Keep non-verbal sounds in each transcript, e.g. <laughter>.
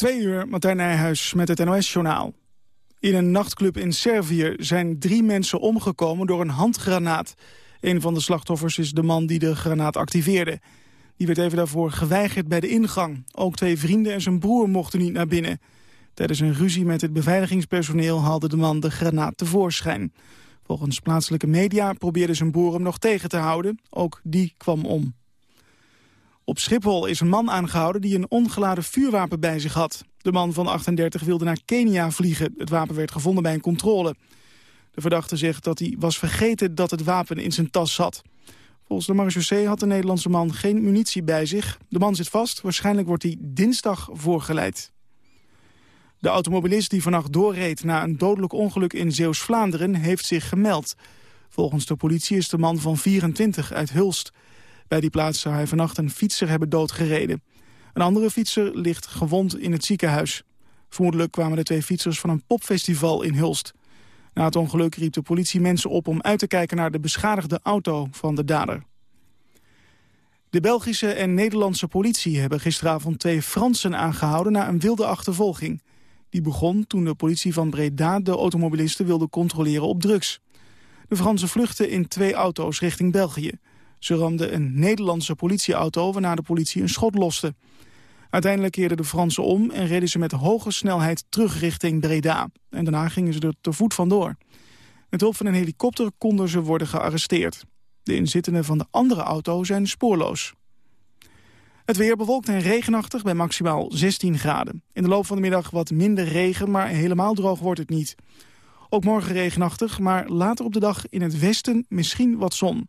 Twee uur, Martijn Nijhuis met het NOS-journaal. In een nachtclub in Servië zijn drie mensen omgekomen door een handgranaat. Een van de slachtoffers is de man die de granaat activeerde. Die werd even daarvoor geweigerd bij de ingang. Ook twee vrienden en zijn broer mochten niet naar binnen. Tijdens een ruzie met het beveiligingspersoneel haalde de man de granaat tevoorschijn. Volgens plaatselijke media probeerde zijn broer hem nog tegen te houden. Ook die kwam om. Op Schiphol is een man aangehouden die een ongeladen vuurwapen bij zich had. De man van 38 wilde naar Kenia vliegen. Het wapen werd gevonden bij een controle. De verdachte zegt dat hij was vergeten dat het wapen in zijn tas zat. Volgens de marechaussee had de Nederlandse man geen munitie bij zich. De man zit vast. Waarschijnlijk wordt hij dinsdag voorgeleid. De automobilist die vannacht doorreed na een dodelijk ongeluk in Zeeuws-Vlaanderen heeft zich gemeld. Volgens de politie is de man van 24 uit Hulst. Bij die plaats zou hij vannacht een fietser hebben doodgereden. Een andere fietser ligt gewond in het ziekenhuis. Vermoedelijk kwamen de twee fietsers van een popfestival in Hulst. Na het ongeluk riep de politie mensen op om uit te kijken naar de beschadigde auto van de dader. De Belgische en Nederlandse politie hebben gisteravond twee Fransen aangehouden na een wilde achtervolging. Die begon toen de politie van Breda de automobilisten wilde controleren op drugs. De Fransen vluchtten in twee auto's richting België. Ze ramden een Nederlandse politieauto waarna de politie een schot loste. Uiteindelijk keerden de Fransen om en reden ze met hoge snelheid terug richting Breda. En daarna gingen ze er te voet vandoor. Met hulp van een helikopter konden ze worden gearresteerd. De inzittenden van de andere auto zijn spoorloos. Het weer bewolkt en regenachtig bij maximaal 16 graden. In de loop van de middag wat minder regen, maar helemaal droog wordt het niet. Ook morgen regenachtig, maar later op de dag in het westen misschien wat zon.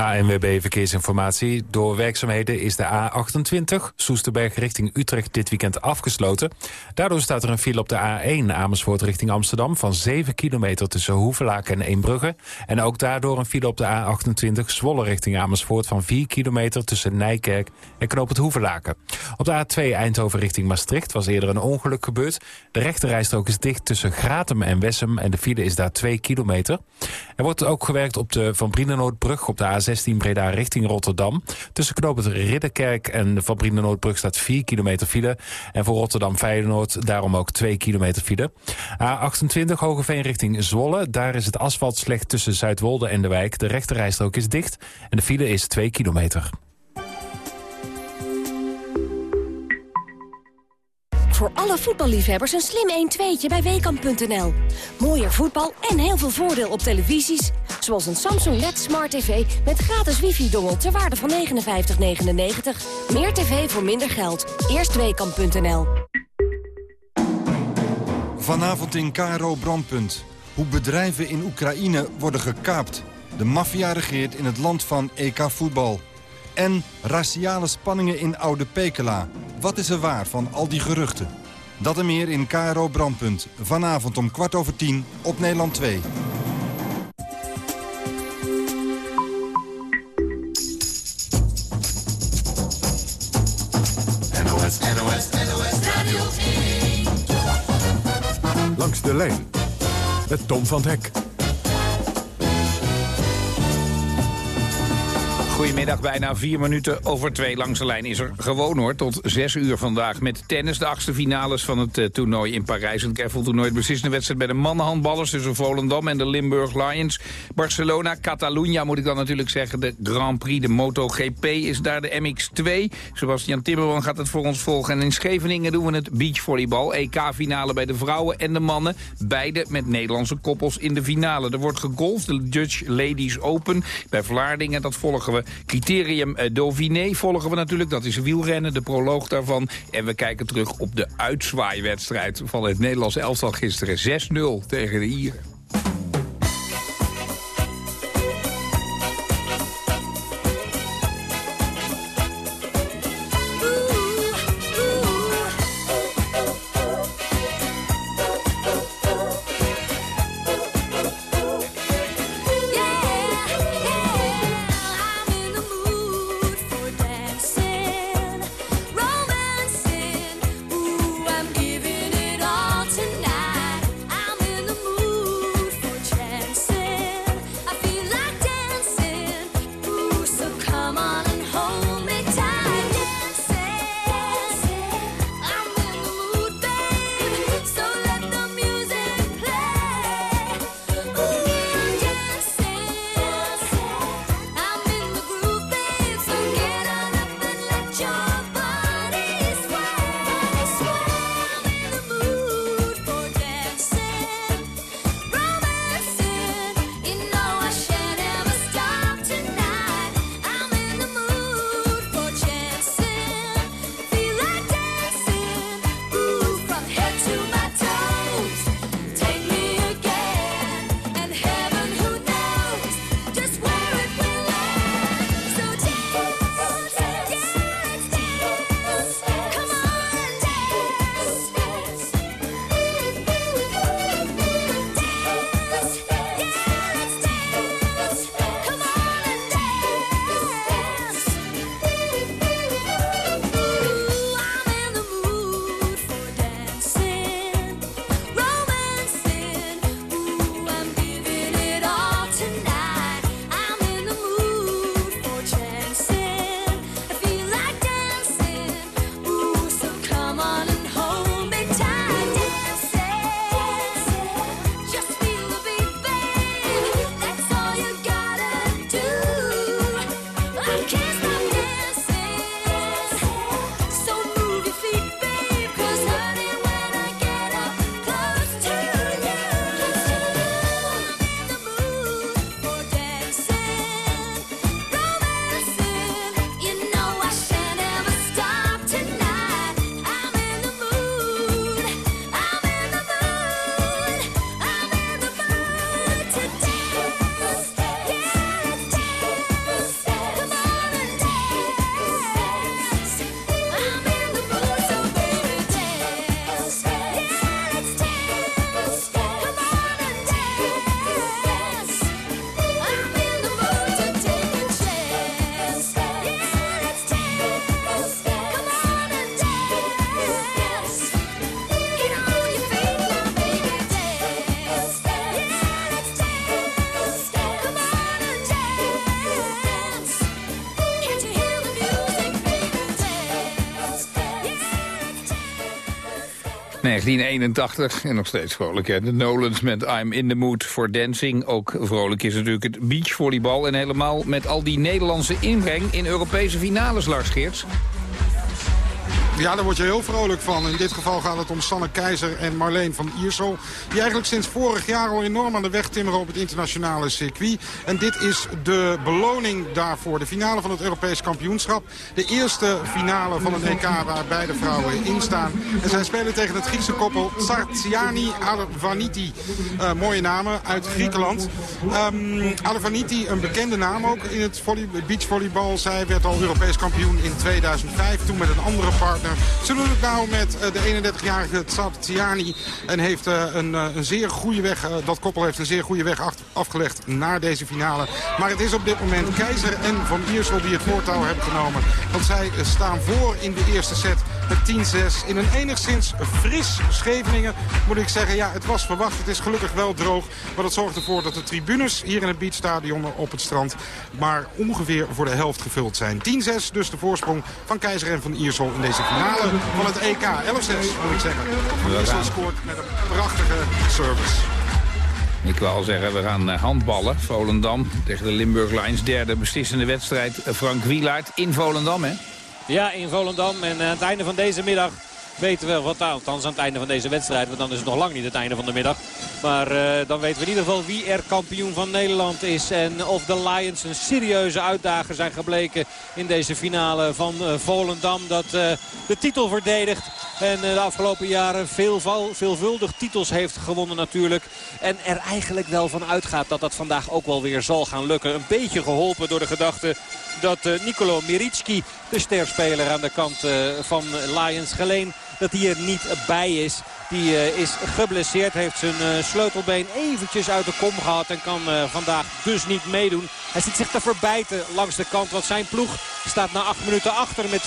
ANWB Verkeersinformatie. Door werkzaamheden is de A28 Soesterberg richting Utrecht dit weekend afgesloten. Daardoor staat er een file op de A1 Amersfoort richting Amsterdam... van 7 kilometer tussen Hoevelaak en Eembrugge. En ook daardoor een file op de A28 Zwolle richting Amersfoort... van 4 kilometer tussen Nijkerk en Knoop het Hoevelaken. Op de A2 Eindhoven richting Maastricht was eerder een ongeluk gebeurd. De rechterrijstrook is dicht tussen Gratem en Wessem... en de file is daar 2 kilometer. Er wordt ook gewerkt op de Van Brienenoordbrug op de A7 16 Breda richting Rotterdam. Tussen knooppunt Ridderkerk en de Fabride Noordbrug staat 4 kilometer file. En voor Rotterdam Feyenoord daarom ook 2 kilometer file. A28 Hogeveen richting Zwolle. Daar is het asfalt slecht tussen Zuidwolde en de wijk. De rechterrijstrook is dicht en de file is 2 kilometer. Voor alle voetballiefhebbers een slim 1-2'tje bij Weekamp.nl. Mooier voetbal en heel veel voordeel op televisies. Zoals een Samsung LED Smart TV met gratis wifi-dongel ter waarde van 59,99. Meer tv voor minder geld. Eerst Weekamp.nl. Vanavond in Karo Brandpunt. Hoe bedrijven in Oekraïne worden gekaapt. De maffia regeert in het land van EK-voetbal. En raciale spanningen in Oude Pekela. Wat is er waar van al die geruchten? Dat en meer in KRO Brandpunt. Vanavond om kwart over tien op Nederland 2. NOS, NOS, NOS Radio 1. Langs de lijn. Met Tom van Hek. Goedemiddag, bijna vier minuten over twee. Langs de lijn is er gewoon hoor, tot zes uur vandaag. Met tennis, de achtste finales van het uh, toernooi in Parijs. Een toernooi, het beslissende wedstrijd bij de mannenhandballers... tussen Volendam en de Limburg Lions. Barcelona, Catalunya moet ik dan natuurlijk zeggen. De Grand Prix, de MotoGP is daar de MX2. Sebastian Timmerman gaat het voor ons volgen. En in Scheveningen doen we het beachvolleybal. EK-finale bij de vrouwen en de mannen. Beide met Nederlandse koppels in de finale. Er wordt gegolfd, de Dutch Ladies Open. Bij Vlaardingen, dat volgen we Criterium eh, Dauphiné volgen we natuurlijk. Dat is wielrennen, de proloog daarvan. En we kijken terug op de uitzwaaiwedstrijd van het Nederlandse elftal gisteren. 6-0 tegen de Ieren. 1981 en nog steeds vrolijk. Hè? De Nolans met I'm in the mood for dancing. Ook vrolijk is natuurlijk het beachvolleybal. En helemaal met al die Nederlandse inbreng in Europese finales, Lars Geerts. Ja, daar word je heel vrolijk van. In dit geval gaat het om Sanne Keizer en Marleen van Iersel. Die eigenlijk sinds vorig jaar al enorm aan de weg timmeren op het internationale circuit. En dit is de beloning daarvoor. De finale van het Europees kampioenschap. De eerste finale van een EK waar beide vrouwen in staan. En zij spelen tegen het Griekse koppel Tsartsiani Alvaniti. Uh, mooie namen uit Griekenland. Um, een bekende naam ook in het beachvolleybal. Zij werd al Europees kampioen in 2005. Toen met een andere partner ze doen het nou met eh, de 31-jarige Tsatsiani. En heeft eh, een, eh, een zeer goede weg, dat koppel heeft een zeer goede weg afgelegd naar deze finale. Maar het is op dit moment Keizer en Van Iersel die het voortouw hebben genomen. Want zij staan voor in de eerste set met 10-6. In een enigszins fris Scheveningen moet ik zeggen, ja, het was verwacht. Het is gelukkig wel droog. Maar dat zorgt ervoor dat de tribunes hier in het beachstadion op het strand... maar ongeveer voor de helft gevuld zijn. 10-6 dus de voorsprong van Keizer en van Iersel in deze finale van het EK. 11-6 moet ik zeggen. Van Iersel scoort met een prachtige service. Ik wil al zeggen, we gaan eh, handballen. Volendam tegen de Limburg Lions. Derde beslissende wedstrijd. Frank Wielaert in Volendam, hè? Ja, in Volendam. En aan het einde van deze middag weten we wat, althans aan het einde van deze wedstrijd. Want dan is het nog lang niet het einde van de middag. Maar uh, dan weten we in ieder geval wie er kampioen van Nederland is. En of de Lions een serieuze uitdager zijn gebleken in deze finale van uh, Volendam. Dat uh, de titel verdedigt. En de afgelopen jaren veel, veelvuldig titels heeft gewonnen natuurlijk. En er eigenlijk wel van uitgaat dat dat vandaag ook wel weer zal gaan lukken. Een beetje geholpen door de gedachte dat Nicolo Miritski, de sterspeler aan de kant van Lions, geleen dat hij er niet bij is. Die uh, is geblesseerd, heeft zijn uh, sleutelbeen eventjes uit de kom gehad en kan uh, vandaag dus niet meedoen. Hij zit zich te verbijten langs de kant, want zijn ploeg staat na acht minuten achter met 4-1.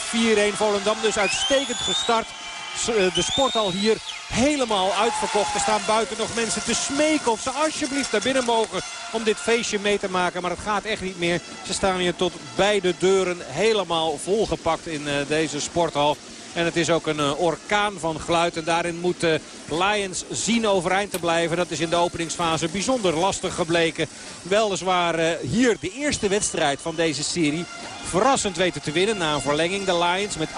Volendam dus uitstekend gestart. De sporthal hier helemaal uitverkocht. Er staan buiten nog mensen te smeken of ze alsjeblieft naar binnen mogen om dit feestje mee te maken. Maar het gaat echt niet meer. Ze staan hier tot beide deuren helemaal volgepakt in deze sporthal. En het is ook een uh, orkaan van geluid. En daarin moet uh, Lions zien overeind te blijven. Dat is in de openingsfase bijzonder lastig gebleken. Weliswaar uh, hier de eerste wedstrijd van deze serie. Verrassend weten te winnen na een verlenging. De Lions met 38-36.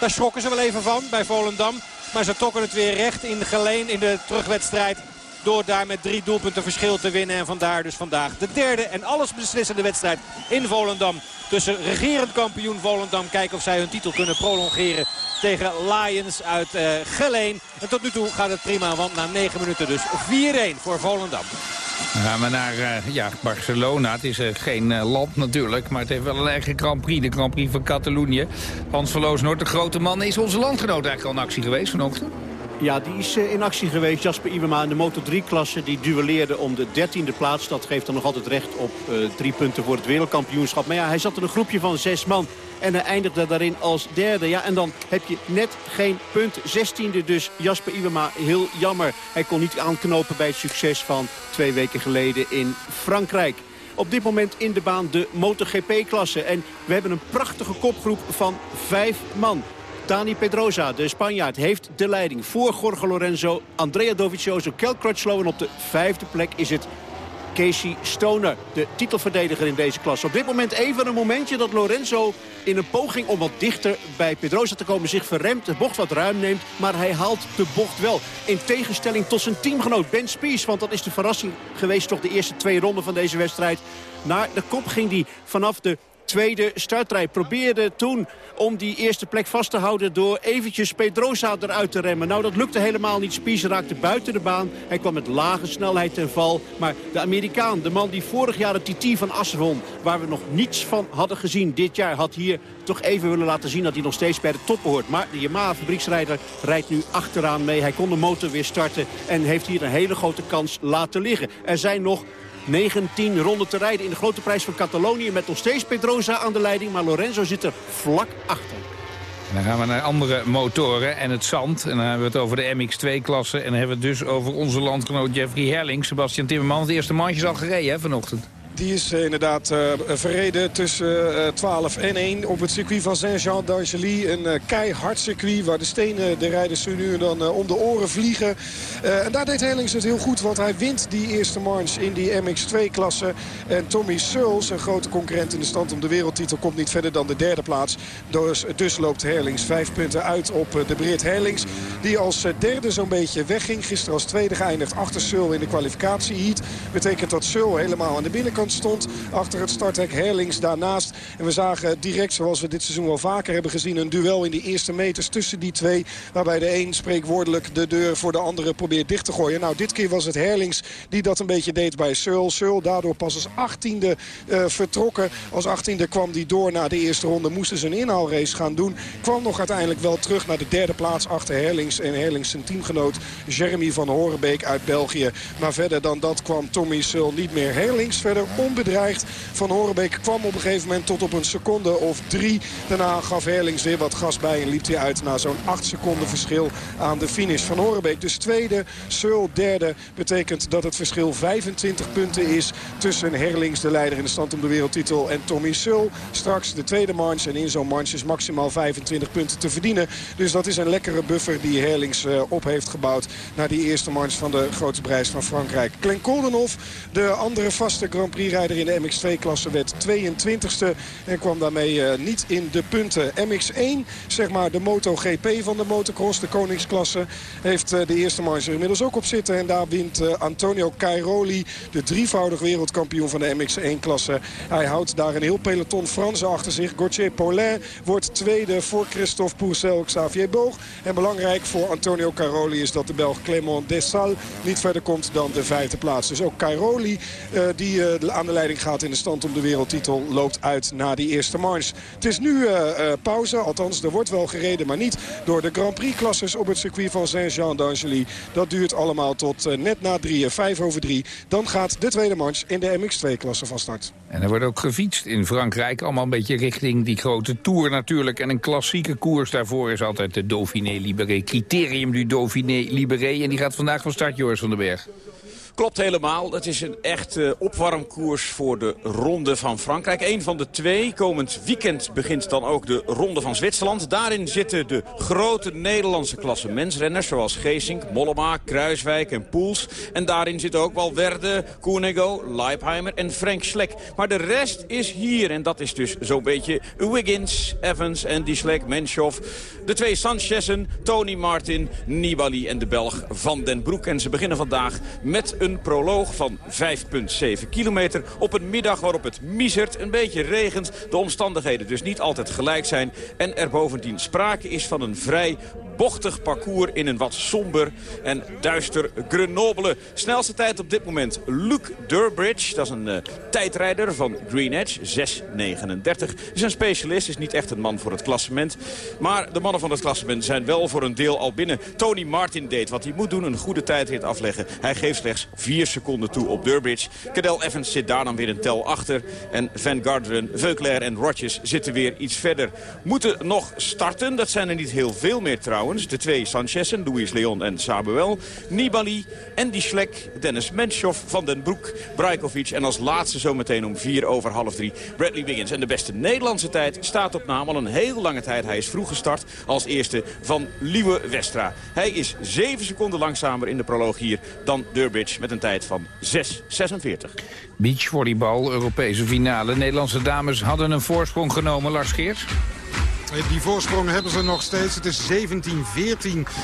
Daar schrokken ze wel even van bij Volendam. Maar ze trokken het weer recht in geleen in de terugwedstrijd. Door daar met drie doelpunten verschil te winnen. En vandaar dus vandaag de derde en alles beslissende wedstrijd in Volendam. Tussen regerend kampioen Volendam. Kijken of zij hun titel kunnen prolongeren tegen Lions uit uh, Geleen. En tot nu toe gaat het prima, want na 9 minuten dus 4-1 voor Volendam. Gaan we naar uh, ja, Barcelona. Het is uh, geen land natuurlijk, maar het heeft wel een eigen Grand Prix. De Grand Prix van Catalonië. Hans Verloosnoord, de grote man, is onze landgenoot eigenlijk al in actie geweest vanochtend? Ja, die is in actie geweest. Jasper Iwema in de Moto3-klasse. Die duelleerde om de dertiende plaats. Dat geeft dan nog altijd recht op uh, drie punten voor het wereldkampioenschap. Maar ja, hij zat in een groepje van zes man. En hij eindigde daarin als derde. Ja, en dan heb je net geen punt. Zestiende dus Jasper Iwema. Heel jammer. Hij kon niet aanknopen bij het succes van twee weken geleden in Frankrijk. Op dit moment in de baan de MotoGP-klasse. En we hebben een prachtige kopgroep van vijf man. Dani Pedrosa, de Spanjaard, heeft de leiding voor Jorge Lorenzo, Andrea Dovizioso, Kel Crutchlow. En op de vijfde plek is het Casey Stoner, de titelverdediger in deze klas. Op dit moment even een momentje dat Lorenzo in een poging om wat dichter bij Pedrosa te komen... zich verremt, de bocht wat ruim neemt, maar hij haalt de bocht wel. In tegenstelling tot zijn teamgenoot Ben Spies, want dat is de verrassing geweest... toch de eerste twee ronden van deze wedstrijd. Naar de kop ging hij vanaf de tweede startrij. Probeerde toen om die eerste plek vast te houden door eventjes Pedrosa eruit te remmen. Nou, dat lukte helemaal niet. Spies raakte buiten de baan. Hij kwam met lage snelheid ten val. Maar de Amerikaan, de man die vorig jaar het TT van Assen won... waar we nog niets van hadden gezien dit jaar... had hier toch even willen laten zien dat hij nog steeds bij de top hoort. Maar de Yamaha fabrieksrijder rijdt nu achteraan mee. Hij kon de motor weer starten en heeft hier een hele grote kans laten liggen. Er zijn nog 19 ronden te rijden in de grote prijs van Catalonië... met nog steeds Pedrosa aan de leiding, maar Lorenzo zit er vlak achter. Dan gaan we naar andere motoren en het zand. En dan hebben we het over de MX2-klasse. En dan hebben we het dus over onze landgenoot Jeffrey Herling. Sebastian Timmermans, de eerste mandjes al gereden vanochtend. Die is uh, inderdaad uh, verreden tussen uh, 12 en 1 op het circuit van Saint-Jean d'Angely. Een keihard circuit waar de stenen de rijders nu en dan om de oren vliegen. en daar deed Helings het heel goed, want hij wint die eerste march in die MX2-klasse. En Tommy Searle, zijn grote concurrent in de stand om de wereldtitel, komt niet verder dan de derde plaats. Dus, dus loopt Herlings vijf punten uit op de Brit Herlings. Die als derde zo'n beetje wegging. Gisteren als tweede geëindigd achter Searle in de kwalificatieheat. Betekent dat Searle helemaal aan de binnenkant stond. Achter het starthek Herlings daarnaast. En we zagen direct, zoals we dit seizoen wel vaker hebben gezien... een duel in de eerste meters tussen die twee. Waarbij de een spreekwoordelijk de deur voor de andere probeert dicht te gooien. Nou, dit keer was het Herlings die dat een beetje deed bij Searle. Searle daardoor pas als achttiende uh, vertrokken. Als achttiende kwam die door na de eerste ronde. Moesten ze een inhaalrace gaan doen. Kwam nog uiteindelijk wel terug naar de derde plaats achter Herlings. En Herlings zijn teamgenoot Jeremy van Horenbeek uit België. Maar verder dan dat kwam Tommy Searle niet meer. Herlings verder onbedreigd. Van Horenbeek kwam op een gegeven moment tot op een seconde of drie. Daarna gaf Herlings weer wat gas bij en liep hij uit na zo'n acht seconden verschil aan de finish. Van Horenbeek dus tweede, Searle derde. Betekent dat het verschil 25 punten is tussen Herlings, de leider in de stand om de wereldtitel, en Tommy Searle. Straks de tweede march en in zo'n march is maximaal 25 punten te verdienen. Dus dat is een lekkere buffer die Herlings uh, op heeft gebouwd naar die eerste march van de grote prijs van Frankrijk. Klen Koldenhoff, de andere vaste Grand Prix-rijder in de MX2-klasse, werd 22e en kwam daarmee uh, niet in de punten. MX1, zeg maar de MotoGP van de motocross, de koningsklasse, heeft uh, de eerste marge inmiddels ook op zitten. En daar wint uh, Antonio Cairoli, de drievoudig wereldkampioen van de MX1-klasse. Hij houdt daar een heel peloton Fransen achter zich. Gauthier Paulin wordt tweede voor Christophe Pourcel, Xavier Boog. En belangrijk voor Antonio Cairoli is dat de Belg Clément Dessal niet verder komt dan de vijfde plaats. Dus ook Cairoli, die aan de leiding gaat in de stand om de wereldtitel, loopt uit na die eerste marge. Het is nu uh, pauze, althans er wordt wel gereden, maar niet door de Grand Prix-klasses op het circuit van Saint-Jean d'Angely. Dat duurt allemaal tot net na drieën, vijf over drie. Dan gaat de tweede marge in de MX2-klasse van start. En er wordt ook gefietst in Frankrijk. Allemaal een beetje richting die grote Tour natuurlijk. En een klassieke koers daarvoor is altijd de Dauphiné Libéré. Criterium du Dauphiné Libéré. En die gaat vandaag van start, Joris van den Berg. Klopt helemaal. Het is een echt uh, opwarmkoers voor de Ronde van Frankrijk. Eén van de twee. Komend weekend begint dan ook de Ronde van Zwitserland. Daarin zitten de grote Nederlandse klasse mensrenners... zoals Geesink, Mollema, Kruiswijk en Poels. En daarin zitten ook wel Werde, Koenego, Leipheimer en Frank Schleck. Maar de rest is hier. En dat is dus zo'n beetje Wiggins, Evans en die Schleck, Menshoff. De twee Sanchezen, Tony Martin, Nibali en de Belg Van den Broek. En ze beginnen vandaag met een proloog van 5,7 kilometer. Op een middag waarop het misert, een beetje regent. De omstandigheden dus niet altijd gelijk zijn. En er bovendien sprake is van een vrij bochtig parcours in een wat somber en duister Grenoble. Snelste tijd op dit moment Luke Durbridge. Dat is een uh, tijdrijder van Green Edge, 6.39. Is een specialist, is niet echt een man voor het klassement. Maar de mannen van het klassement zijn wel voor een deel al binnen. Tony Martin deed wat hij moet doen, een goede tijdrit afleggen. Hij geeft slechts 4 seconden toe op Durbridge. Cadel Evans zit daar dan weer een tel achter. En Van Garderen, Veuclair en Rogers zitten weer iets verder. Moeten nog starten, dat zijn er niet heel veel meer trouwens. De twee Sanchezen, Luis Leon en Samuel. Nibali, Andy Schleck, Dennis Menshoff, Van den Broek, Brajkovic. En als laatste zometeen om vier over half drie Bradley Wiggins. En de beste Nederlandse tijd staat op naam al een heel lange tijd. Hij is vroeg gestart als eerste van Liewe Westra. Hij is zeven seconden langzamer in de proloog hier dan Durbridge met een tijd van 6.46. Beachvolleybal, Europese finale. Nederlandse dames hadden een voorsprong genomen, Lars Geers. Die voorsprong hebben ze nog steeds. Het is 17-14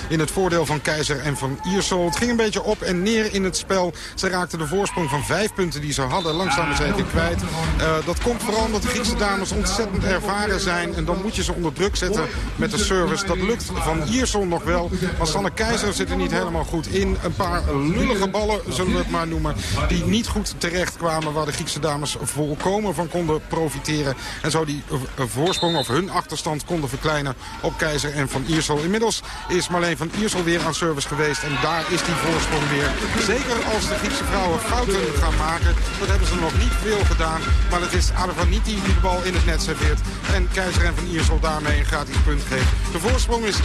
in het voordeel van Keizer en van Iersel. Het ging een beetje op en neer in het spel. Ze raakten de voorsprong van vijf punten die ze hadden langzaam maar zeker kwijt. Uh, dat komt vooral omdat de Griekse dames ontzettend ervaren zijn. En dan moet je ze onder druk zetten met de service. Dat lukt van Iersel nog wel. Maar Sanne Keizer zit er niet helemaal goed in. Een paar lullige ballen, zullen we het maar noemen. Die niet goed terecht kwamen waar de Griekse dames volkomen van konden profiteren. En zo die voorsprong of hun achterstand konden verkleinen op Keizer en Van Iersel. Inmiddels is Marleen van Iersel weer aan service geweest. En daar is die voorsprong weer. Zeker als de Griekse vrouwen fouten gaan maken. Dat hebben ze nog niet veel gedaan. Maar het is Aravaniti die de bal in het net serveert. En Keizer en Van Iersel daarmee een gratis punt geeft. De voorsprong is 18-15.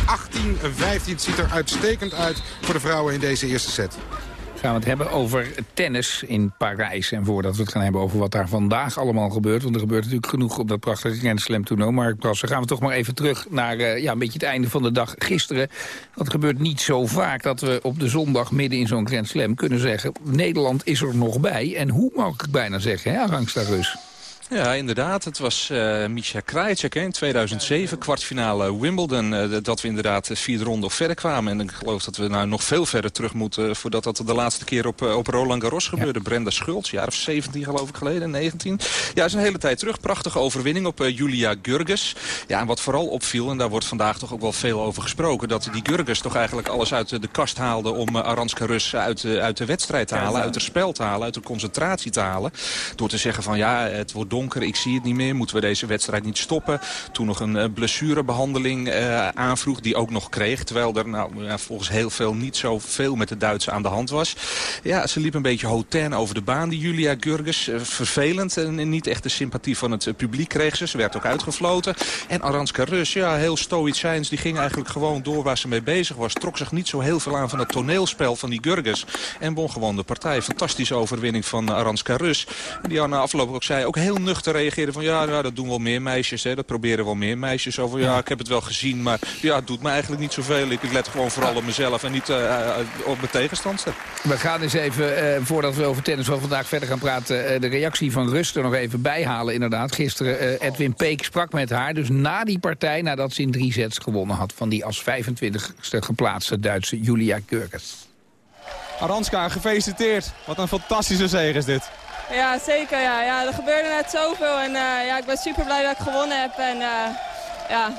Het ziet er uitstekend uit voor de vrouwen in deze eerste set. Gaan we het hebben over tennis in Parijs. En voordat we het gaan hebben over wat daar vandaag allemaal gebeurt... want er gebeurt natuurlijk genoeg op dat prachtige Grand Slam toernooi. Mark Brassen, gaan we toch maar even terug naar uh, ja, een beetje het einde van de dag gisteren. Het gebeurt niet zo vaak dat we op de zondag midden in zo'n Grand Slam kunnen zeggen... Nederland is er nog bij. En hoe mag ik bijna zeggen, hè, Rangsta Rus? Ja, inderdaad. Het was uh, Misha Krajicek in 2007, kwartfinale Wimbledon. Uh, dat we inderdaad vierde ronde of verder kwamen. En ik geloof dat we nou nog veel verder terug moeten... voordat dat de laatste keer op, op Roland Garros gebeurde. Brenda Schultz, jaar of 17 geloof ik geleden, 19. Ja, is een hele tijd terug. Prachtige overwinning op uh, Julia Gurges. Ja, en wat vooral opviel, en daar wordt vandaag toch ook wel veel over gesproken... dat die Gurges toch eigenlijk alles uit de kast haalde... om Aranska Rus uit, uit de wedstrijd te halen, uit het spel te halen... uit de concentratie te halen. Door te zeggen van ja, het wordt donker, ik zie het niet meer. Moeten we deze wedstrijd niet stoppen? Toen nog een uh, blessurebehandeling uh, aanvroeg, die ook nog kreeg. Terwijl er nou, volgens heel veel niet zoveel met de Duitse aan de hand was. Ja, ze liep een beetje hotain over de baan, die Julia Gurges. Uh, vervelend en niet echt de sympathie van het publiek kreeg ze. Ze werd ook uitgefloten. En Aranska Rus, ja, heel stoïcijns, die ging eigenlijk gewoon door waar ze mee bezig was. Trok zich niet zo heel veel aan van het toneelspel van die Gurges. En won gewoon de partij. Fantastische overwinning van Aranska Rus. Die na afloop ook zei, ook heel nuchter reageerde van ja, nou, dat doen wel meer meisjes. Hè. Dat proberen wel meer meisjes. Over ja, ik heb het wel gezien, maar ja, het doet me eigenlijk niet zoveel. Ik let gewoon vooral op mezelf en niet uh, op mijn tegenstander. We gaan eens even, uh, voordat we over tennis van vandaag verder gaan praten... Uh, de reactie van Rust er nog even bijhalen inderdaad. Gisteren Edwin Peek sprak met haar. Dus na die partij, nadat ze in drie sets gewonnen had... van die als 25ste geplaatste Duitse Julia Gurkes. Aranska, gefeliciteerd. Wat een fantastische zege is dit. Ja, zeker. Ja. Ja, er gebeurde net zoveel en uh, ja, ik ben super blij dat ik gewonnen heb. En, uh, ja.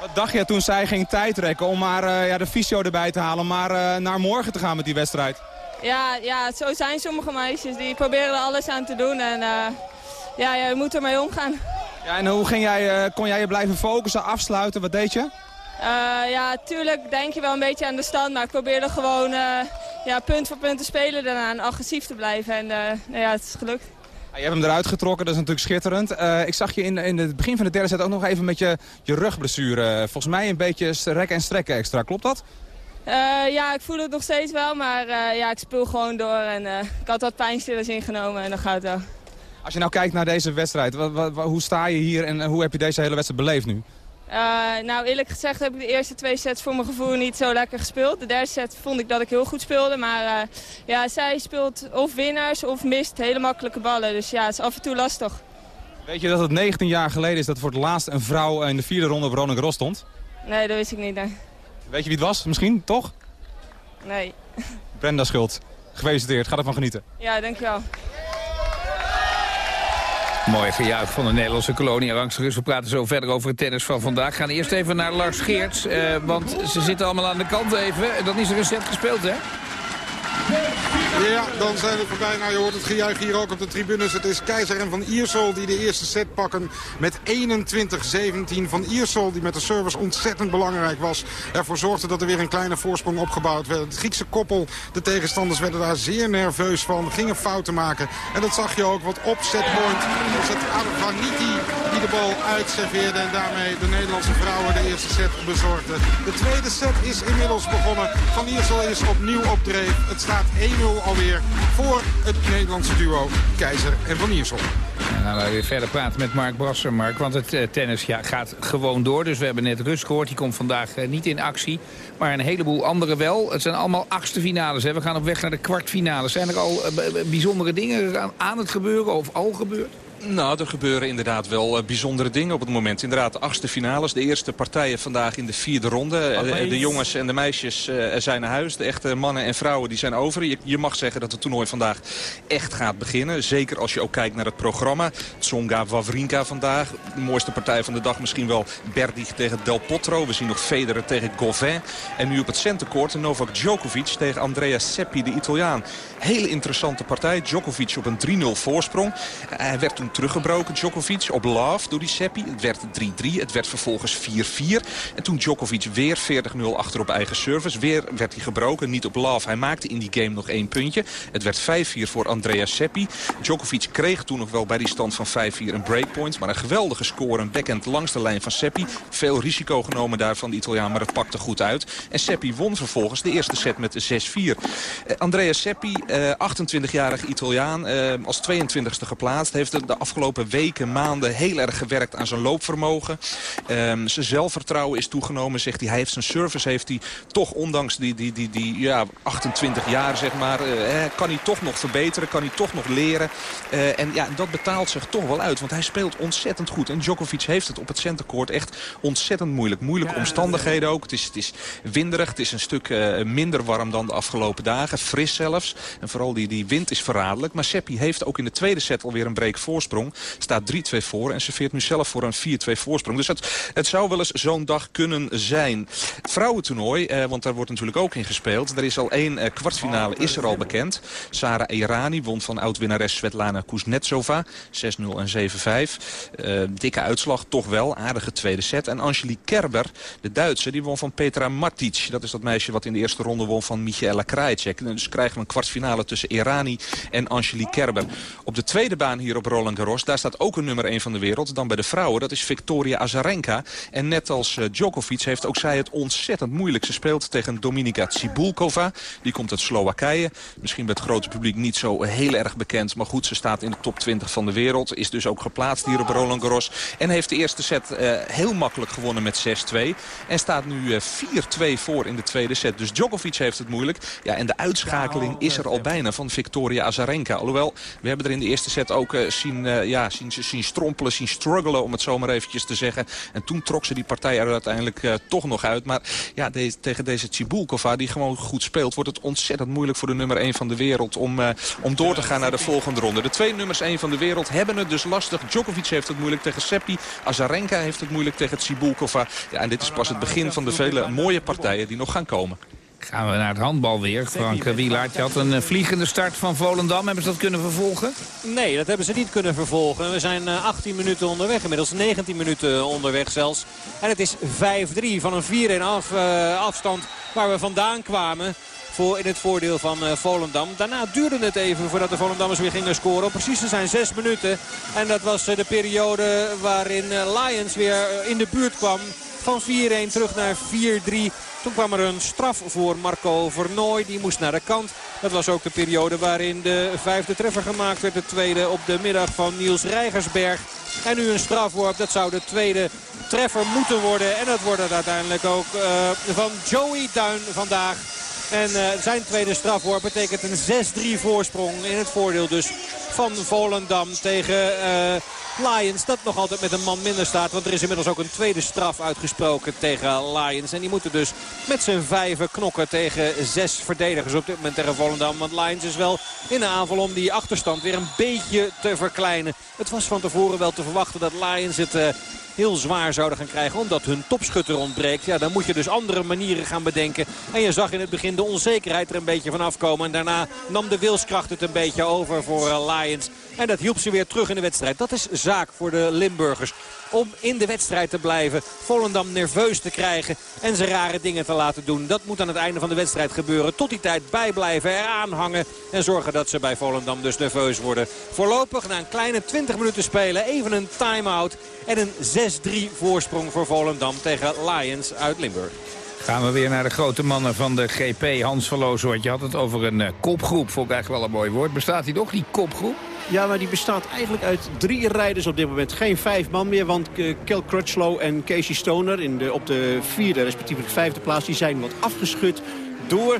Wat dacht je toen zij ging tijdrekken om maar uh, ja, de fysio erbij te halen, maar naar morgen te gaan met die wedstrijd? Ja, ja, zo zijn sommige meisjes. Die proberen er alles aan te doen en ja, je moet ermee omgaan. Ja, en hoe ging jij, kon jij je blijven focussen, afsluiten? Wat deed je? Uh, ja, tuurlijk denk je wel een beetje aan de stand, maar ik probeerde gewoon uh, ja, punt voor punt te spelen daarna en agressief te blijven. En uh, nou ja, het is gelukt. Je hebt hem eruit getrokken, dat is natuurlijk schitterend. ik zag je in, in het begin van de derde set ook nog even met je, je rugblessure. Volgens mij een beetje rekken en strekken extra, klopt dat? ja, ik voel het nog steeds wel, maar ja, ik speel gewoon door. En ik had wat pijnstillers ingenomen en dan gaat het wel. Als je nou kijkt naar deze wedstrijd, hoe sta je hier en hoe heb je deze hele wedstrijd beleefd nu? Uh, nou, eerlijk gezegd heb ik de eerste twee sets voor mijn gevoel niet zo lekker gespeeld. De derde set vond ik dat ik heel goed speelde. Maar uh, ja, zij speelt of winnaars of mist hele makkelijke ballen. Dus ja, het is af en toe lastig. Weet je dat het 19 jaar geleden is dat voor het laatst een vrouw in de vierde ronde op Roland Garros stond? Nee, dat wist ik niet. Nee. Weet je wie het was? Misschien, toch? Nee. Brenda Schuld. Gefeliciteerd. Ga ervan genieten. Ja, dankjewel. Mooi gejuich van de Nederlandse kolonie Rangsters. We praten zo verder over het tennis van vandaag. Gaan eerst even naar Lars Geerts, eh, want ze zitten allemaal aan de kant even. En dan is er een set gespeeld, hè? Ja, dan zijn we voorbij. Nou, je hoort het gejuich hier ook op de tribunes. Het is Keizer en Van Iersel die de eerste set pakken met 21-17. Van Iersel, die met de service ontzettend belangrijk was, ervoor zorgde dat er weer een kleine voorsprong opgebouwd werd. Het Griekse koppel, de tegenstanders werden daar zeer nerveus van, gingen fouten maken. En dat zag je ook, wat op setpoint was het Arvaniti die de bal uitserveerde en daarmee de Nederlandse vrouwen de eerste set bezorgden. De tweede set is inmiddels begonnen. Van Iersel is opnieuw op dreef. Het staat 1-0 alweer voor het Nederlandse duo Keizer en Van Iersel. Dan gaan we weer verder praten met Mark Brasser, Mark. Want het uh, tennis ja, gaat gewoon door. Dus we hebben net rust gehoord. Die komt vandaag uh, niet in actie. Maar een heleboel andere wel. Het zijn allemaal achtste finales. Hè. We gaan op weg naar de kwartfinales. Zijn er al uh, bijzondere dingen aan het gebeuren of al gebeurd? Nou, er gebeuren inderdaad wel uh, bijzondere dingen op het moment. Inderdaad, de achtste finales. De eerste partijen vandaag in de vierde ronde. Uh, de jongens en de meisjes uh, zijn naar huis. De echte mannen en vrouwen die zijn over. Je, je, mag zeggen dat het toernooi vandaag echt gaat beginnen. Zeker als je ook kijkt naar het programma. Tsonga Wawrinka vandaag. De mooiste partij van de dag misschien wel Berdig tegen Del Potro. We zien nog Federer tegen Gauvin. En nu op het centercourt Novak Djokovic tegen Andrea Seppi, de Italiaan. Hele interessante partij. Djokovic op een 3-0 voorsprong. Hij werd toen teruggebroken, Djokovic, op love door die Seppi. Het werd 3-3, het werd vervolgens 4-4. En toen Djokovic weer 40-0 achter op eigen service. Weer werd hij gebroken, niet op love. Hij maakte in die game nog één puntje. Het werd 5-4 voor Andrea Seppi. Djokovic kreeg toen nog wel bij die stand van 5-4 een breakpoint. Maar een geweldige score, een backhand langs de lijn van Seppi. Veel risico genomen daar van de Italiaan, maar het pakte goed uit. En Seppi won vervolgens de eerste set met 6-4. Eh, Andrea Seppi, eh, 28-jarige Italiaan, eh, als 22e geplaatst. Heeft de afgelopen weken, maanden heel erg gewerkt aan zijn loopvermogen. Ehm, zijn zelfvertrouwen is toegenomen, zegt hij. Hij heeft zijn service, heeft hij toch ondanks die, die, die, die ja, 28 jaar, zeg maar, eh, kan hij toch nog verbeteren, kan hij toch nog leren. Eh, en ja, dat betaalt zich toch wel uit, want hij speelt ontzettend goed. En Djokovic heeft het op het centercourt echt ontzettend moeilijk. Moeilijke omstandigheden ook. Het is, het is winderig, het is een stuk eh, minder warm dan de afgelopen dagen. Fris zelfs. En vooral die, die wind is verraderlijk. Maar Seppi heeft ook in de tweede set alweer een break voorsprong. Staat 3-2 voor en serveert nu zelf voor een 4-2 voorsprong. Dus het, het zou wel eens zo'n dag kunnen zijn. Vrouwentoernooi, eh, want daar wordt natuurlijk ook in gespeeld. Er is al één eh, kwartfinale, is er al bekend. Sarah Irani won van oud-winnares Svetlana Kuznetsova. 6-0 en 7-5. Uh, dikke uitslag, toch wel. Aardige tweede set. En Angelique Kerber, de Duitse, die won van Petra Martic. Dat is dat meisje wat in de eerste ronde won van Michaela Krajicek. Dus krijgen we een kwartfinale tussen Irani en Angelique Kerber. Op de tweede baan hier op Roland Daar staat ook een nummer 1 van de wereld. Dan bij de vrouwen, dat is Victoria Azarenka. En net als uh, Djokovic heeft ook zij het ontzettend moeilijk. Ze speelt tegen Dominika Tsibulkova. Die komt uit Slowakije. Misschien bij het grote publiek niet zo heel erg bekend. Maar goed, ze staat in de top 20 van de wereld. Is dus ook geplaatst hier op Roland Garros. En heeft de eerste set uh, heel makkelijk gewonnen met 6-2. En staat nu uh, 4-2 voor in de tweede set. Dus Djokovic heeft het moeilijk. Ja, en de uitschakeling is er al bijna van Victoria Azarenka. Alhoewel, we hebben er in de eerste set ook uh, zien, uh, ja, zien, zien strompelen, zien struggelen, om het zo maar eventjes te zeggen. En toen trok ze die partij er uiteindelijk uh, toch nog uit. Maar ja, tegen deze Tsibulkova, die gewoon goed speelt, wordt het ontzettend moeilijk voor de nummer 1 van de wereld om, om door te gaan naar de volgende ronde. De twee nummers 1 van de wereld hebben het dus lastig. Djokovic heeft het moeilijk tegen Seppi. Azarenka heeft het moeilijk tegen Tsibulkova. Ja, en dit is pas het begin van de vele mooie partijen die nog gaan komen. Gaan we naar het handbal weer. Frank Wielaert, je had een vliegende start van Volendam. Hebben ze dat kunnen vervolgen? Nee, dat hebben ze niet kunnen vervolgen. We zijn 18 minuten onderweg, inmiddels 19 minuten onderweg zelfs. En het is 5-3 van een 4-1 af, uh, afstand waar we vandaan kwamen. Voor in het voordeel van Volendam. Daarna duurde het even voordat de Volendammers weer gingen scoren. Precies, er zijn zes minuten. En dat was de periode waarin Lions weer in de buurt kwam van 4-1 terug naar 4-3. Toen kwam er een straf voor Marco Vernooy. Die moest naar de kant. Dat was ook de periode waarin de vijfde treffer gemaakt werd. De tweede op de middag van Niels Rijgersberg. En nu een strafworp. Dat zou de tweede treffer moeten worden. En dat wordt het uiteindelijk ook uh, van Joey Duin vandaag. En uh, zijn tweede strafworp betekent een 6-3 voorsprong in het voordeel dus van Volendam tegen uh, Lions. Dat nog altijd met een man minder staat. Want er is inmiddels ook een tweede straf uitgesproken tegen Lions. En die moeten dus met z'n vijven knokken tegen zes verdedigers op dit moment tegen Volendam. Want Lions is wel in de aanval om die achterstand weer een beetje te verkleinen. Het was van tevoren wel te verwachten dat Lions het... Uh, heel zwaar zouden gaan krijgen. Omdat hun topschutter ontbreekt. Ja, dan moet je dus andere manieren gaan bedenken. En je zag in het begin de onzekerheid er een beetje van afkomen. En daarna nam de wilskracht het een beetje over voor uh, Lions. En dat hielp ze weer terug in de wedstrijd. Dat is zaak voor de Limburgers. Om in de wedstrijd te blijven. Volendam nerveus te krijgen. En ze rare dingen te laten doen. Dat moet aan het einde van de wedstrijd gebeuren. Tot die tijd bijblijven, eraan hangen. En zorgen dat ze bij Volendam dus nerveus worden. Voorlopig na een kleine 20 minuten spelen. Even een time-out. En een 6-3 voorsprong voor Volendam tegen Lions uit Limburg. Gaan we weer naar de grote mannen van de GP. Hans Looshoort, je had het over een uh, kopgroep. Vond ik eigenlijk wel een mooi woord. Bestaat die nog, die kopgroep? Ja, maar die bestaat eigenlijk uit drie rijders op dit moment. Geen vijf man meer, want uh, Kel Crutchlow en Casey Stoner... In de, op de vierde, respectievelijk vijfde plaats, die zijn wat afgeschud door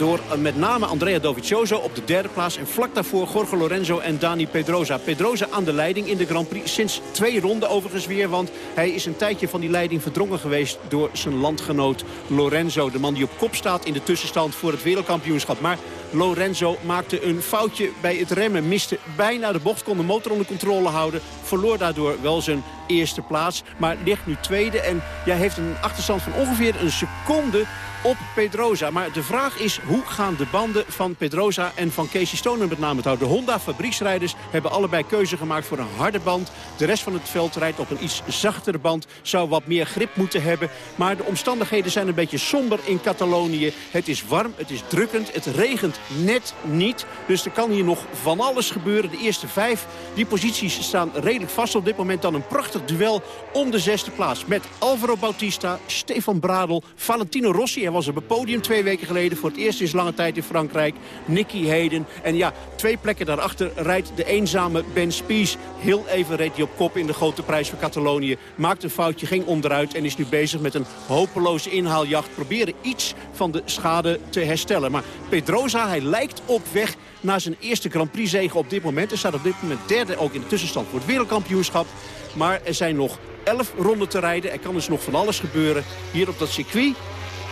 door uh, met name Andrea Dovizioso op de derde plaats. En vlak daarvoor Jorge Lorenzo en Dani Pedrosa. Pedrosa aan de leiding in de Grand Prix. Sinds twee ronden overigens weer. Want hij is een tijdje van die leiding verdrongen geweest door zijn landgenoot Lorenzo. De man die op kop staat in de tussenstand voor het wereldkampioenschap. Maar Lorenzo maakte een foutje bij het remmen. Miste bijna de bocht, kon de motor onder controle houden. Verloor daardoor wel zijn eerste plaats. Maar ligt nu tweede en jij heeft een achterstand van ongeveer een seconde op Pedrosa. Maar de vraag is, hoe gaan de banden van Pedrosa en van Casey Stoner met name het houden? De Honda fabrieksrijders hebben allebei keuze gemaakt voor een harde band. De rest van het veld rijdt op een iets zachtere band. Zou wat meer grip moeten hebben. Maar de omstandigheden zijn een beetje somber in Catalonië. Het is warm, het is drukkend, het regent net niet. Dus er kan hier nog van alles gebeuren. De eerste vijf, die posities staan redelijk vast op dit moment. Dan een prachtig duel om de zesde plaats. Met Alvaro Bautista, Stefan Bradel, Valentino Rossi hij was op het podium twee weken geleden. Voor het eerst is lange tijd in Frankrijk. Nicky Heden. En ja, twee plekken daarachter rijdt de eenzame Ben Spies. Heel even reed hij op kop in de grote prijs van Catalonië. Maakte een foutje, ging onderuit en is nu bezig met een hopeloze inhaaljacht. Proberen iets van de schade te herstellen. Maar Pedrosa, hij lijkt op weg naar zijn eerste Grand Prix zege op dit moment. Hij staat op dit moment derde ook in de tussenstand voor het wereldkampioenschap. Maar er zijn nog elf ronden te rijden. Er kan dus nog van alles gebeuren hier op dat circuit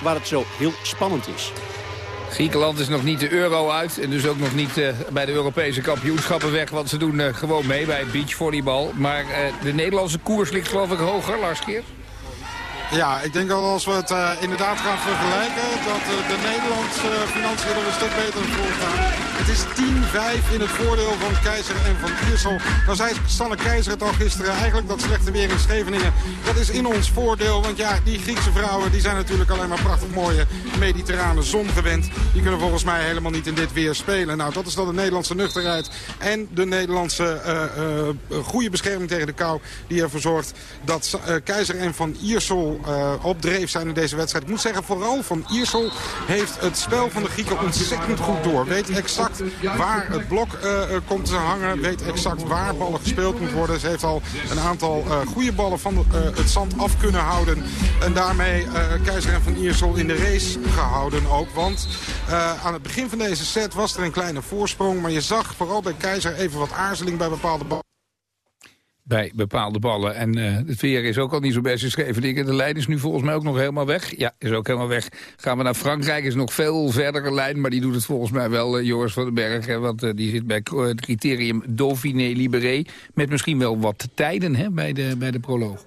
waar het zo heel spannend is. Griekenland is nog niet de euro uit en dus ook nog niet uh, bij de Europese kampioenschappen weg. Want ze doen uh, gewoon mee bij beachvolleybal. Maar uh, de Nederlandse koers ligt geloof ik hoger, Lars Keer. Ja, ik denk dat als we het uh, inderdaad gaan vergelijken... dat uh, de Nederlandse uh, financiën er een stuk beter voor gaan. Het is 10-5 in het voordeel van Keizer en van Iersel. Nou zei Sanne Keizer het al gisteren. Eigenlijk dat slechte weer in Scheveningen. Dat is in ons voordeel. Want ja, die Griekse vrouwen die zijn natuurlijk alleen maar prachtig mooie mediterrane zon gewend. Die kunnen volgens mij helemaal niet in dit weer spelen. Nou, dat is dan de Nederlandse nuchterheid. En de Nederlandse goede bescherming tegen de kou. Die ervoor zorgt dat Keizer en van Iersel op dreef zijn in deze wedstrijd. Ik moet zeggen, vooral van Iersel heeft het spel van de Grieken ontzettend goed door. Weet exact waar het blok uh, komt te hangen. Weet exact waar ballen gespeeld moet worden. Ze heeft al een aantal uh, goede ballen van het zand af kunnen houden. En daarmee Keizer en van Iersel in de race gehouden ook. Want aan het begin van deze set was er een kleine voorsprong. Maar je zag vooral bij Keizer even wat aarzeling bij bepaalde ballen bij bepaalde ballen. En uh, het weer is ook al niet zo best in Scheveningen. De lijn is nu volgens mij ook nog helemaal weg. Ja, is ook helemaal weg. Gaan we naar Frankrijk, is nog veel verdere lijn. Maar die doet het volgens mij wel, uh, Joris van den Berg. Hè, want uh, die zit bij het criterium Dauphiné Libéré. Met misschien wel wat tijden hè, bij, de, bij de proloog.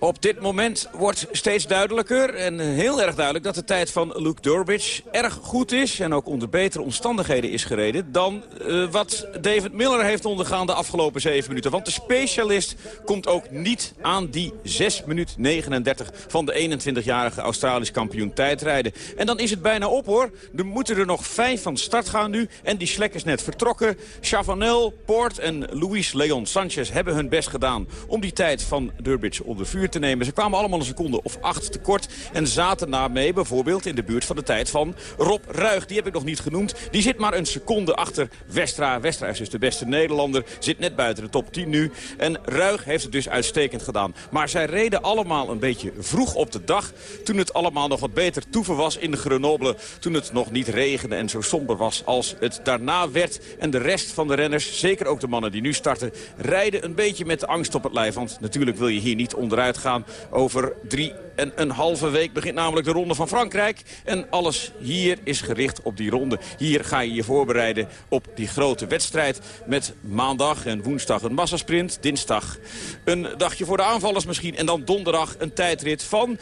Op dit moment wordt steeds duidelijker en heel erg duidelijk dat de tijd van Luke Durbridge erg goed is en ook onder betere omstandigheden is gereden dan uh, wat David Miller heeft ondergaan de afgelopen 7 minuten. Want de specialist komt ook niet aan die 6 minuut 39 van de 21-jarige Australisch kampioen tijdrijden. En dan is het bijna op hoor. Er moeten er nog vijf van start gaan nu en die slek is net vertrokken. Chavanel, Poort en Luis Leon Sanchez hebben hun best gedaan om die tijd van Durbridge onder vuur te nemen. Ze kwamen allemaal een seconde of acht tekort. En zaten daarmee bijvoorbeeld in de buurt van de tijd van Rob Ruig. Die heb ik nog niet genoemd. Die zit maar een seconde achter Westra. Westra is dus de beste Nederlander. Zit net buiten de top 10 nu. En Ruig heeft het dus uitstekend gedaan. Maar zij reden allemaal een beetje vroeg op de dag. Toen het allemaal nog wat beter toeven was in de Grenoble. Toen het nog niet regende en zo somber was als het daarna werd. En de rest van de renners, zeker ook de mannen die nu starten... rijden een beetje met de angst op het lijf. Want natuurlijk wil je hier niet onderuit gaan. Over drie en een halve week begint namelijk de ronde van Frankrijk. En alles hier is gericht op die ronde. Hier ga je je voorbereiden op die grote wedstrijd. Met maandag en woensdag een massasprint. Dinsdag een dagje voor de aanvallers misschien. En dan donderdag een tijdrit van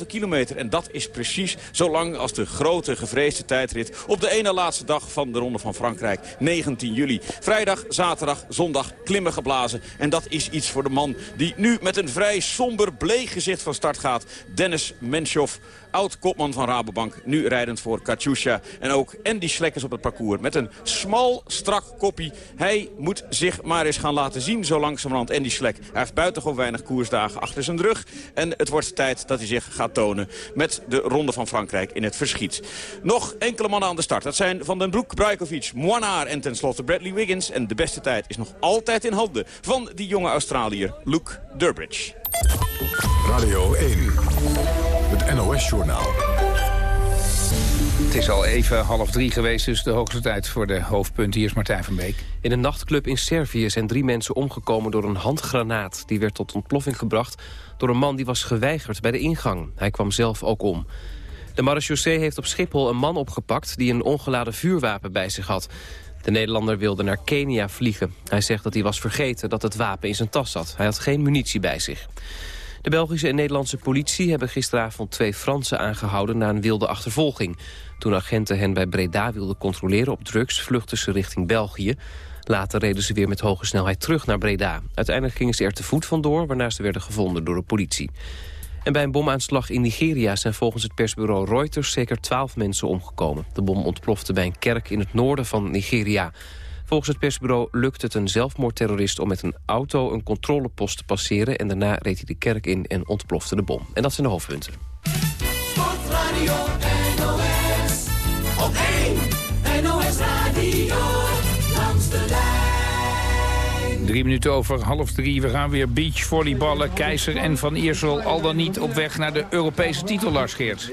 53,5 kilometer. En dat is precies zo lang als de grote gevreesde tijdrit... op de ene laatste dag van de Ronde van Frankrijk, 19 juli. Vrijdag, zaterdag, zondag klimmen geblazen. En dat is iets voor de man die nu met een vrij somber, bleek gezicht van start gaat. Dennis Menshoff oud-kopman van Rabobank. Nu rijdend voor Katusha. En ook Andy Slekkers op het parcours. Met een smal, strak koppie. Hij moet zich maar eens gaan laten zien zo langzamerhand. Andy Slek. Hij heeft buitengewoon weinig koersdagen achter zijn rug. En het wordt tijd dat hij zich gaat tonen met de Ronde van Frankrijk in het verschiet. Nog enkele mannen aan de start. Dat zijn Van den Broek, Brajkovic, Moinaar en tenslotte Bradley Wiggins. En de beste tijd is nog altijd in handen van die jonge Australiër Luke Durbridge. Radio 1. Het NOS-journaal. Het is al even half drie geweest, dus de hoogste tijd voor de hoofdpunt. Hier is Martijn van Beek. In een nachtclub in Servië zijn drie mensen omgekomen door een handgranaat. Die werd tot ontploffing gebracht door een man die was geweigerd bij de ingang. Hij kwam zelf ook om. De marechaussee heeft op Schiphol een man opgepakt... die een ongeladen vuurwapen bij zich had. De Nederlander wilde naar Kenia vliegen. Hij zegt dat hij was vergeten dat het wapen in zijn tas zat. Hij had geen munitie bij zich. De Belgische en Nederlandse politie hebben gisteravond twee Fransen aangehouden na een wilde achtervolging. Toen agenten hen bij Breda wilden controleren op drugs vluchtten ze richting België. Later reden ze weer met hoge snelheid terug naar Breda. Uiteindelijk gingen ze er te voet vandoor, waarna ze werden gevonden door de politie. En bij een bomaanslag in Nigeria zijn volgens het persbureau Reuters zeker twaalf mensen omgekomen. De bom ontplofte bij een kerk in het noorden van Nigeria. Volgens het persbureau lukt het een zelfmoordterrorist om met een auto een controlepost te passeren... en daarna reed hij de kerk in en ontplofte de bom. En dat zijn de hoofdpunten. Sportradio NOS. Op 1 NOS Radio. Langs de lijn. Drie minuten over half drie. We gaan weer beachvolleyballen. Keizer en Van Iersel al dan niet op weg naar de Europese titel, Lars Geerts.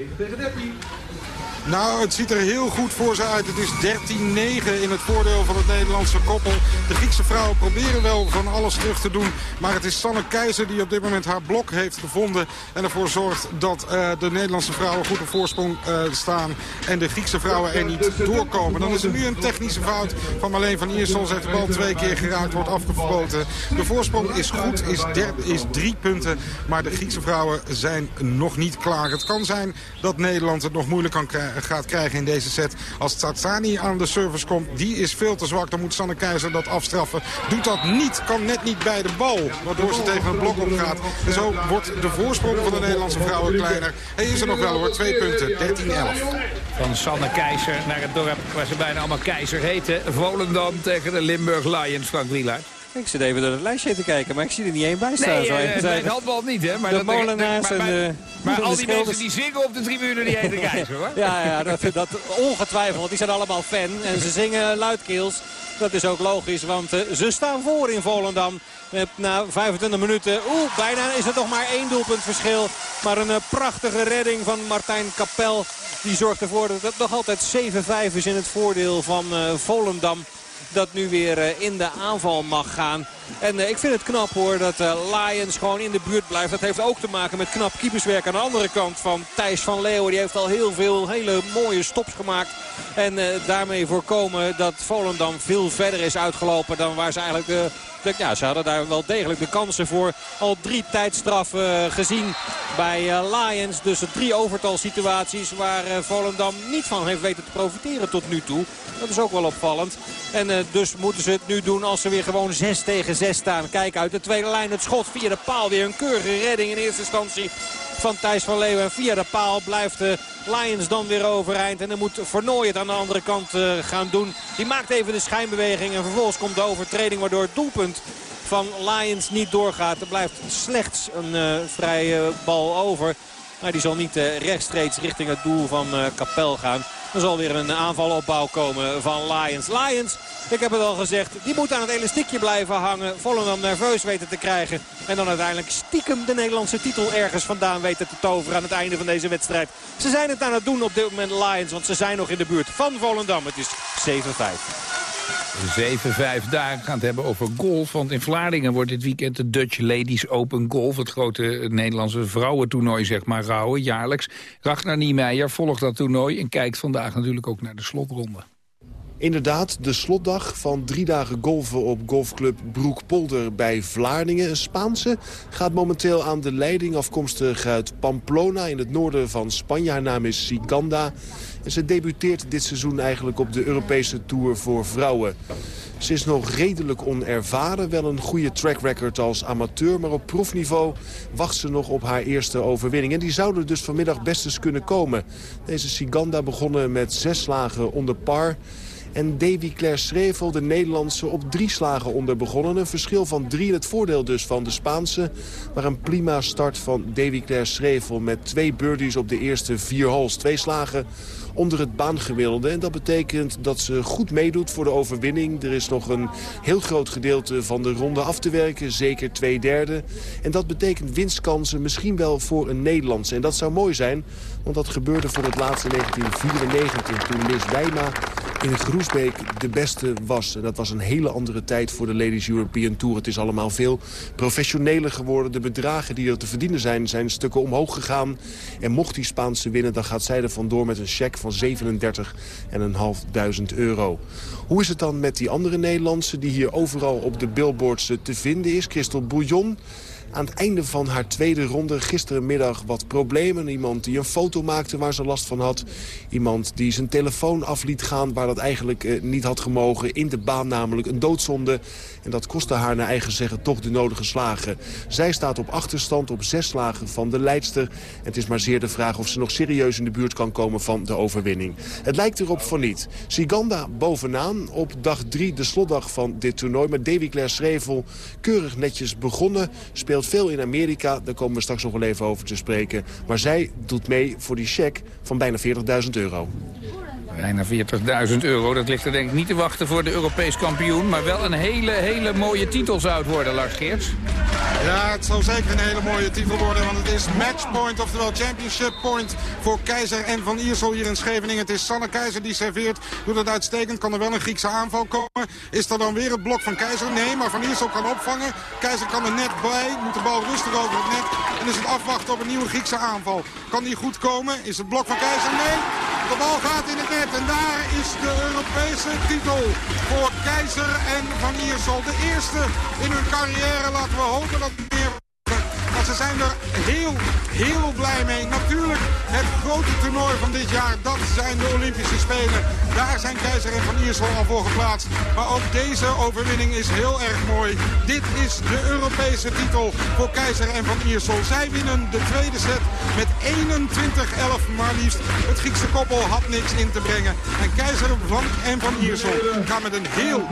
Nou, het ziet er heel goed voor ze uit. Het is 13-9 in het voordeel van het Nederlandse koppel. De Griekse vrouwen proberen wel van alles terug te doen. Maar het is Sanne Keizer die op dit moment haar blok heeft gevonden. En ervoor zorgt dat uh, de Nederlandse vrouwen goed op voorsprong uh, staan. En de Griekse vrouwen er niet doorkomen. Dan is er nu een technische fout van Marleen van Iersel. Ze heeft de bal twee keer geraakt, wordt afgefroten. De voorsprong is goed, is, is drie punten. Maar de Griekse vrouwen zijn nog niet klaar. Het kan zijn dat Nederland het nog moeilijk kan krijgen gaat krijgen in deze set. Als Tsatsani aan de service komt, die is veel te zwak. Dan moet Sanne Keizer dat afstraffen. Doet dat niet, kan net niet bij de bal. Waardoor ze tegen een blok opgaat. En zo wordt de voorsprong van de Nederlandse vrouwen kleiner. Hij is er nog wel hoor, twee punten, 13-11. Van Sanne Keizer naar het dorp waar ze bijna allemaal Keizer heten. Volendam tegen de Limburg Lions, Frank Wielaert. Ik zit even door het lijstje te kijken, maar ik zie er niet één bij staan. Nee, uh, bij het handbal niet, hè? Maar de dat, molenaars maar, en de... Maar al die mensen die zingen op de tribune, die heten Keizer, hoor. <laughs> ja, ja dat, dat ongetwijfeld. Die zijn allemaal fan en ze zingen luidkeels. Dat is ook logisch, want uh, ze staan voor in Volendam. Uh, na 25 minuten, oeh, bijna is het nog maar één doelpunt verschil. Maar een prachtige redding van Martijn Kapel. Die zorgt ervoor dat het nog altijd 7-5 is in het voordeel van Volendam dat nu weer in de aanval mag gaan. En ik vind het knap hoor dat Lions gewoon in de buurt blijft. Dat heeft ook te maken met knap keeperswerk aan de andere kant van Thijs van Leeuwen. Die heeft al heel veel hele mooie stops gemaakt. En daarmee voorkomen dat Volendam veel verder is uitgelopen dan waar ze eigenlijk... ja, ze hadden daar wel degelijk de kansen voor. Al drie tijdstraffen gezien bij Lions. Dus drie overtalsituaties waar Volendam niet van heeft weten te profiteren tot nu toe. Dat is ook wel opvallend. En dus moeten ze het nu doen als ze weer gewoon 6 tegen 6 staan. Kijk uit de tweede lijn. Het schot via de paal. Weer een keurige redding in eerste instantie van Thijs van Leeuwen. En via de paal blijft de Lions dan weer overeind. En dan moet Vernooy het aan de andere kant uh, gaan doen. Die maakt even de schijnbeweging. En vervolgens komt de overtreding waardoor het doelpunt van Lions niet doorgaat. Er blijft slechts een uh, vrije bal over. Maar die zal niet uh, rechtstreeks richting het doel van Kapel gaan. Er zal weer een aanvalopbouw komen van Lions. Lions, ik heb het al gezegd, die moet aan het elastiekje blijven hangen. Volendam nerveus weten te krijgen. En dan uiteindelijk stiekem de Nederlandse titel ergens vandaan weten te toveren aan het einde van deze wedstrijd. Ze zijn het aan het doen op dit moment Lions, want ze zijn nog in de buurt van Volendam. Het is 7-5. 7-5 daar gaan het hebben over golf. Want in Vlaardingen wordt dit weekend de Dutch Ladies Open Golf... het grote Nederlandse vrouwentoernooi, zeg maar, gehouden, jaarlijks. Ragnar Niemeyer volgt dat toernooi en kijkt vandaag natuurlijk ook naar de slotronde. Inderdaad, de slotdag van drie dagen golven op golfclub Broekpolder bij Vlaardingen. Een Spaanse gaat momenteel aan de leiding afkomstig uit Pamplona in het noorden van Spanje. Haar naam is Siganda. Ze debuteert dit seizoen eigenlijk op de Europese Tour voor vrouwen. Ze is nog redelijk onervaren, wel een goede track record als amateur... maar op proefniveau wacht ze nog op haar eerste overwinning. En die zouden dus vanmiddag best eens kunnen komen. Deze Siganda begonnen met zes slagen onder par... En Davy Claire Schrevel, de Nederlandse, op drie slagen onder begonnen. Een verschil van drie het voordeel dus van de Spaanse. Maar een prima start van Davy Claire Schrevel met twee birdies op de eerste vier holes. Twee slagen onder het baangemiddelde. En dat betekent dat ze goed meedoet voor de overwinning. Er is nog een heel groot gedeelte van de ronde af te werken. Zeker twee derde. En dat betekent winstkansen misschien wel voor een Nederlandse. En dat zou mooi zijn, want dat gebeurde voor het laatste 1994 toen Liz Wijma in Groesbeek de beste was. En dat was een hele andere tijd voor de Ladies European Tour. Het is allemaal veel professioneler geworden. De bedragen die er te verdienen zijn, zijn stukken omhoog gegaan. En mocht die Spaanse winnen, dan gaat zij er vandoor met een cheque 37.500 euro. Hoe is het dan met die andere Nederlandse die hier overal op de billboards te vinden is? Christel Bouillon aan het einde van haar tweede ronde gisterenmiddag wat problemen. Iemand die een foto maakte waar ze last van had. Iemand die zijn telefoon af liet gaan waar dat eigenlijk eh, niet had gemogen. In de baan namelijk een doodzonde. En dat kostte haar naar eigen zeggen toch de nodige slagen. Zij staat op achterstand op zes slagen van de leidster. En het is maar zeer de vraag of ze nog serieus in de buurt kan komen van de overwinning. Het lijkt erop van niet. Siganda bovenaan op dag drie, de slotdag van dit toernooi. Met Davy Claire Schrevel keurig netjes begonnen. Speelt veel in Amerika, daar komen we straks nog wel even over te spreken. Maar zij doet mee voor die cheque van bijna 40.000 euro. Bijna 40.000 euro. Dat ligt er denk ik niet te wachten voor de Europees kampioen. Maar wel een hele, hele mooie titel zou het worden, Lars Geerts. Ja, het zou zeker een hele mooie titel worden. Want het is matchpoint, oftewel championship point voor Keizer en Van Iersel hier in Scheveningen. Het is Sanne Keizer die serveert. Doet het uitstekend. Kan er wel een Griekse aanval komen. Is er dan weer het blok van Keizer? Nee, maar Van Iersel kan opvangen. Keizer kan er net bij. Moet de bal rustig over het net. En is het afwachten op een nieuwe Griekse aanval. Kan die goed komen? Is het blok van Keizer? Nee. De bal gaat in het net. En daar is de Europese titel voor Keizer en Van Iersel. De eerste in hun carrière. Laten we hopen dat meer ze zijn er heel, heel blij mee. Natuurlijk, het grote toernooi van dit jaar, dat zijn de Olympische Spelen. Daar zijn Keizer en Van Iersel al voor geplaatst. Maar ook deze overwinning is heel erg mooi. Dit is de Europese titel voor Keizer en Van Iersel. Zij winnen de tweede set met 21-11 maar liefst. Het Griekse koppel had niks in te brengen. En Keizer en Van Iersel gaan met een heel,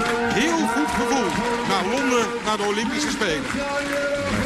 heel goed gevoel naar Londen, naar de Olympische Spelen.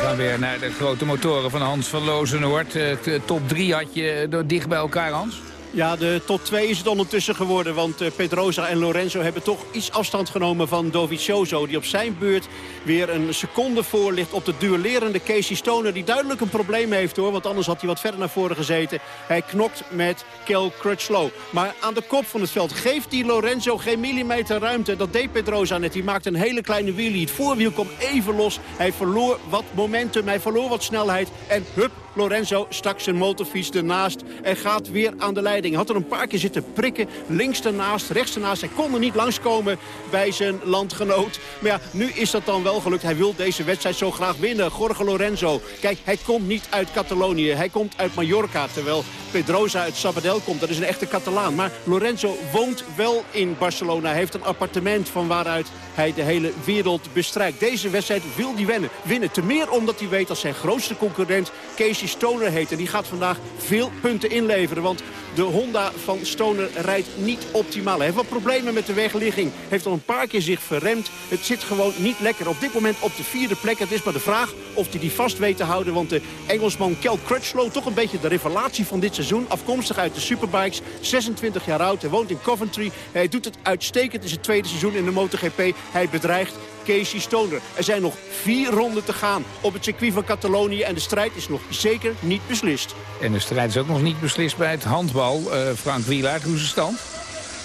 Gaan weer naar de grote motoren van Hans van Lozenoord. Eh, top 3 had je eh, dicht bij elkaar, Hans? Ja, de top 2 is het ondertussen geworden. Want eh, Pedrosa en Lorenzo hebben toch iets afstand genomen van Dovizioso. Die op zijn beurt weer een seconde voor ligt op de duellerende Casey Stoner. Die duidelijk een probleem heeft hoor. Want anders had hij wat verder naar voren gezeten. Hij knokt met Kel Crutchlow. Maar aan de kop van het veld geeft die Lorenzo geen millimeter ruimte. Dat deed Pedrosa net. Die maakte een hele kleine wheelie. Het voorwiel kwam even los. Hij verloor wat momentum. Hij verloor wat snelheid. En hup, Lorenzo stak zijn motorfiets ernaast en gaat weer aan de Had er een paar keer zitten prikken, links ernaast, rechts ernaast. Hij kon er niet langskomen bij zijn landgenoot. Maar ja, nu is dat dan wel gelukt. Hij wil deze wedstrijd zo graag winnen. Jorge Lorenzo. Kijk, hij komt niet uit Catalonië. Hij komt uit Mallorca, terwijl Pedrosa uit Sabadell komt. Dat is een echte Catalaan. Maar Lorenzo woont wel in Barcelona. Hij heeft een appartement van waaruit hij de hele wereld bestrijkt. Deze wedstrijd wil hij winnen. winnen. Te meer omdat hij weet dat zijn grootste concurrent Casey Stoner heet. En die gaat vandaag veel punten inleveren. Want de Honda van Stoner rijdt niet optimaal. Hij heeft wat problemen met de wegligging. Heeft al een paar keer zich verremd. Het zit gewoon niet lekker. Op dit moment op de vierde plek. Het is maar de vraag of hij die vast weet te houden. Want de Engelsman Kel Crutchlow, toch een beetje de revelatie van dit seizoen. Afkomstig uit de Superbikes. 26 jaar oud. Hij woont in Coventry. Hij doet het uitstekend. Het is het tweede seizoen in de MotoGP. Hij bedreigt Casey Stoner. Er zijn nog vier ronden te gaan op het circuit van Catalonië. En de strijd is nog zeker niet beslist. En de strijd is ook nog niet beslist bij het handbal. Eh, Frank Wielaert, hoe is de stand?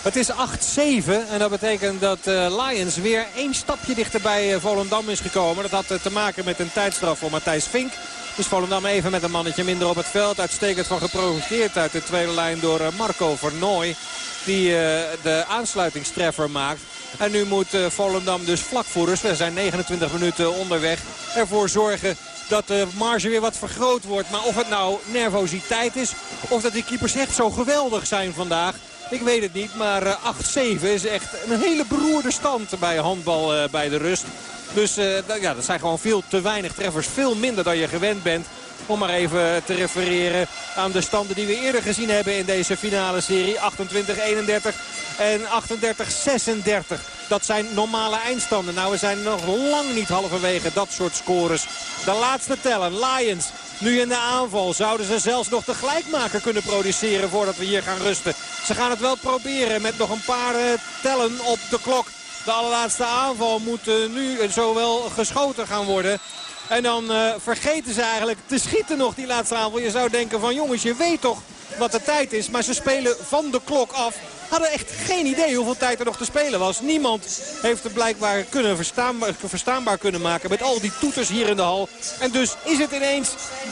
Het is 8-7 en dat betekent dat eh, Lions weer één stapje dichter bij eh, Volendam is gekomen. Dat had te maken met een tijdstraf voor Matthijs Vink. Dus Volendam even met een mannetje minder op het veld. Uitstekend van geprovoceerd uit de tweede lijn door eh, Marco Vernooy. Die eh, de aansluitingstreffer maakt. En nu moet eh, Volendam dus vlak voor rust, we zijn 29 minuten onderweg, ervoor zorgen dat de marge weer wat vergroot wordt. Maar of het nou nervositeit is of dat die keepers echt zo geweldig zijn vandaag... Ik weet het niet, maar eh, 8-7 is echt een hele beroerde stand bij handbal bij de rust. Dus dat- ja, dat zijn gewoon veel te weinig treffers. Veel minder dan je gewend bent. Om maar even te refereren aan de standen die we eerder gezien hebben in deze finale serie. 28-31 en 38-36. Dat zijn normale eindstanden. Nou, we zijn nog lang niet halverwege dat soort scores. De laatste tellen. Lions nu in de aanval. Zouden ze zelfs nog de gelijkmaker kunnen produceren voordat we hier gaan rusten. Ze gaan het wel proberen met nog een paar eh, tellen op de klok. De allerlaatste aanval moet eh, nu eh, zowel geschoten gaan worden. En dan eh, vergeten ze eigenlijk te schieten nog die laatste aanval. Je zou denken van jongens, je weet toch wat de tijd is. Maar ze spelen van de klok af. hadden echt geen idee hoeveel tijd er nog te spelen was. Niemand heeft het blijkbaar kunnen verstaanbaar, kunnen maken met al die toeters hier in de hal. En dus is het ineens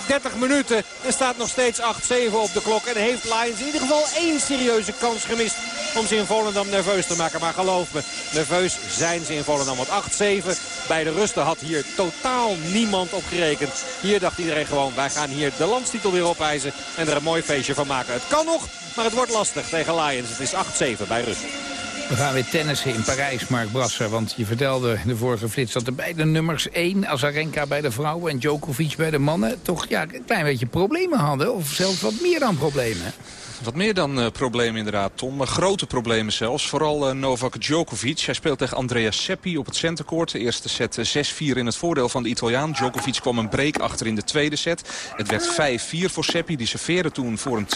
30 minuten en staat nog steeds 8-7 op de klok. En heeft Lions in ieder geval één serieuze kans gemist om ze in Volendam nerveus te maken. Maar geloof me, nerveus zijn ze in Volendam. Want 8-7 bij de rusten had hier totaal niemand op gerekend. Hier dacht iedereen gewoon, wij gaan hier de landstitel weer opeisen en er een mooi feestje van maken. Het kan nog, maar het wordt lastig tegen Lions. Het is 8-7 bij rust. We gaan weer tennissen in Parijs, Mark Brasser. Want je vertelde in de vorige flits dat de beide nummers 1... Azarenka bij de vrouwen en Djokovic bij de mannen... toch ja, een klein beetje problemen hadden. Of zelfs wat meer dan problemen. Wat meer dan uh, problemen inderdaad, Tom. Maar grote problemen zelfs. Vooral uh, Novak Djokovic. Hij speelt tegen Andrea Seppi op het centercourt. De eerste set 6-4 in het voordeel van de Italiaan. Djokovic kwam een break achter in de tweede set. Het werd 5-4 voor Seppi. Die serveerde toen voor een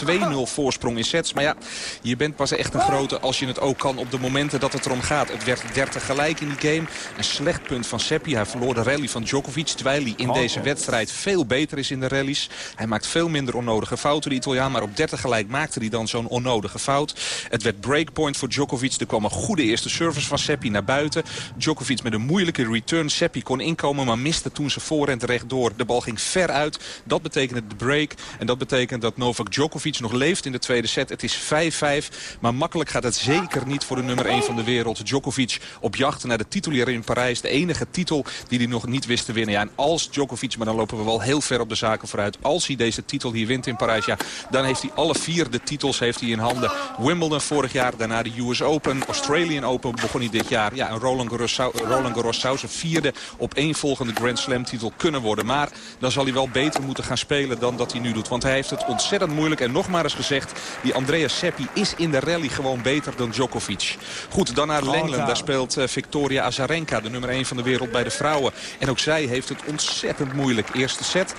2-0 voorsprong in sets. Maar ja, je bent pas echt een grote als je het ook kan op de momenten dat het erom gaat. Het werd 30 gelijk in die game. Een slecht punt van Seppi. Hij verloor de rally van Djokovic. Terwijl hij in deze wedstrijd veel beter is in de rallies. Hij maakt veel minder onnodige fouten, de Italiaan. Maar op 30 gelijk maakte hij dan zo'n onnodige fout. Het werd breakpoint voor Djokovic. Er kwam een goede eerste service van Seppi naar buiten. Djokovic met een moeilijke return. Seppi kon inkomen, maar miste toen zijn voorhand rechtdoor. De bal ging ver uit. Dat betekende de break. En dat betekent dat Novak Djokovic nog leeft in de tweede set. Het is 5-5. Maar makkelijk gaat het zeker niet voor de nummer 1 van de wereld. Djokovic op jacht naar de titel hier in Parijs. De enige titel die hij nog niet wist te winnen. Ja, en als Djokovic, maar dan lopen we wel heel ver op de zaken vooruit. Als hij deze titel hier wint in Parijs, ja, dan heeft hij alle vier de titels heeft hij in handen. Wimbledon vorig jaar, daarna de US Open. Australian Open begon hij dit jaar. Ja, en Roland Garros, zou, Roland Garros zou zijn vierde op één volgende Grand Slam titel kunnen worden. Maar dan zal hij wel beter moeten gaan spelen dan dat hij nu doet. Want hij heeft het ontzettend moeilijk. En nog maar eens gezegd, die Andrea Seppi is in de rally gewoon beter dan Djokovic. Goed, dan naar Engeland. Daar speelt uh, Victoria Azarenka, de nummer 1 van de wereld bij de vrouwen. En ook zij heeft het ontzettend moeilijk. Eerste set,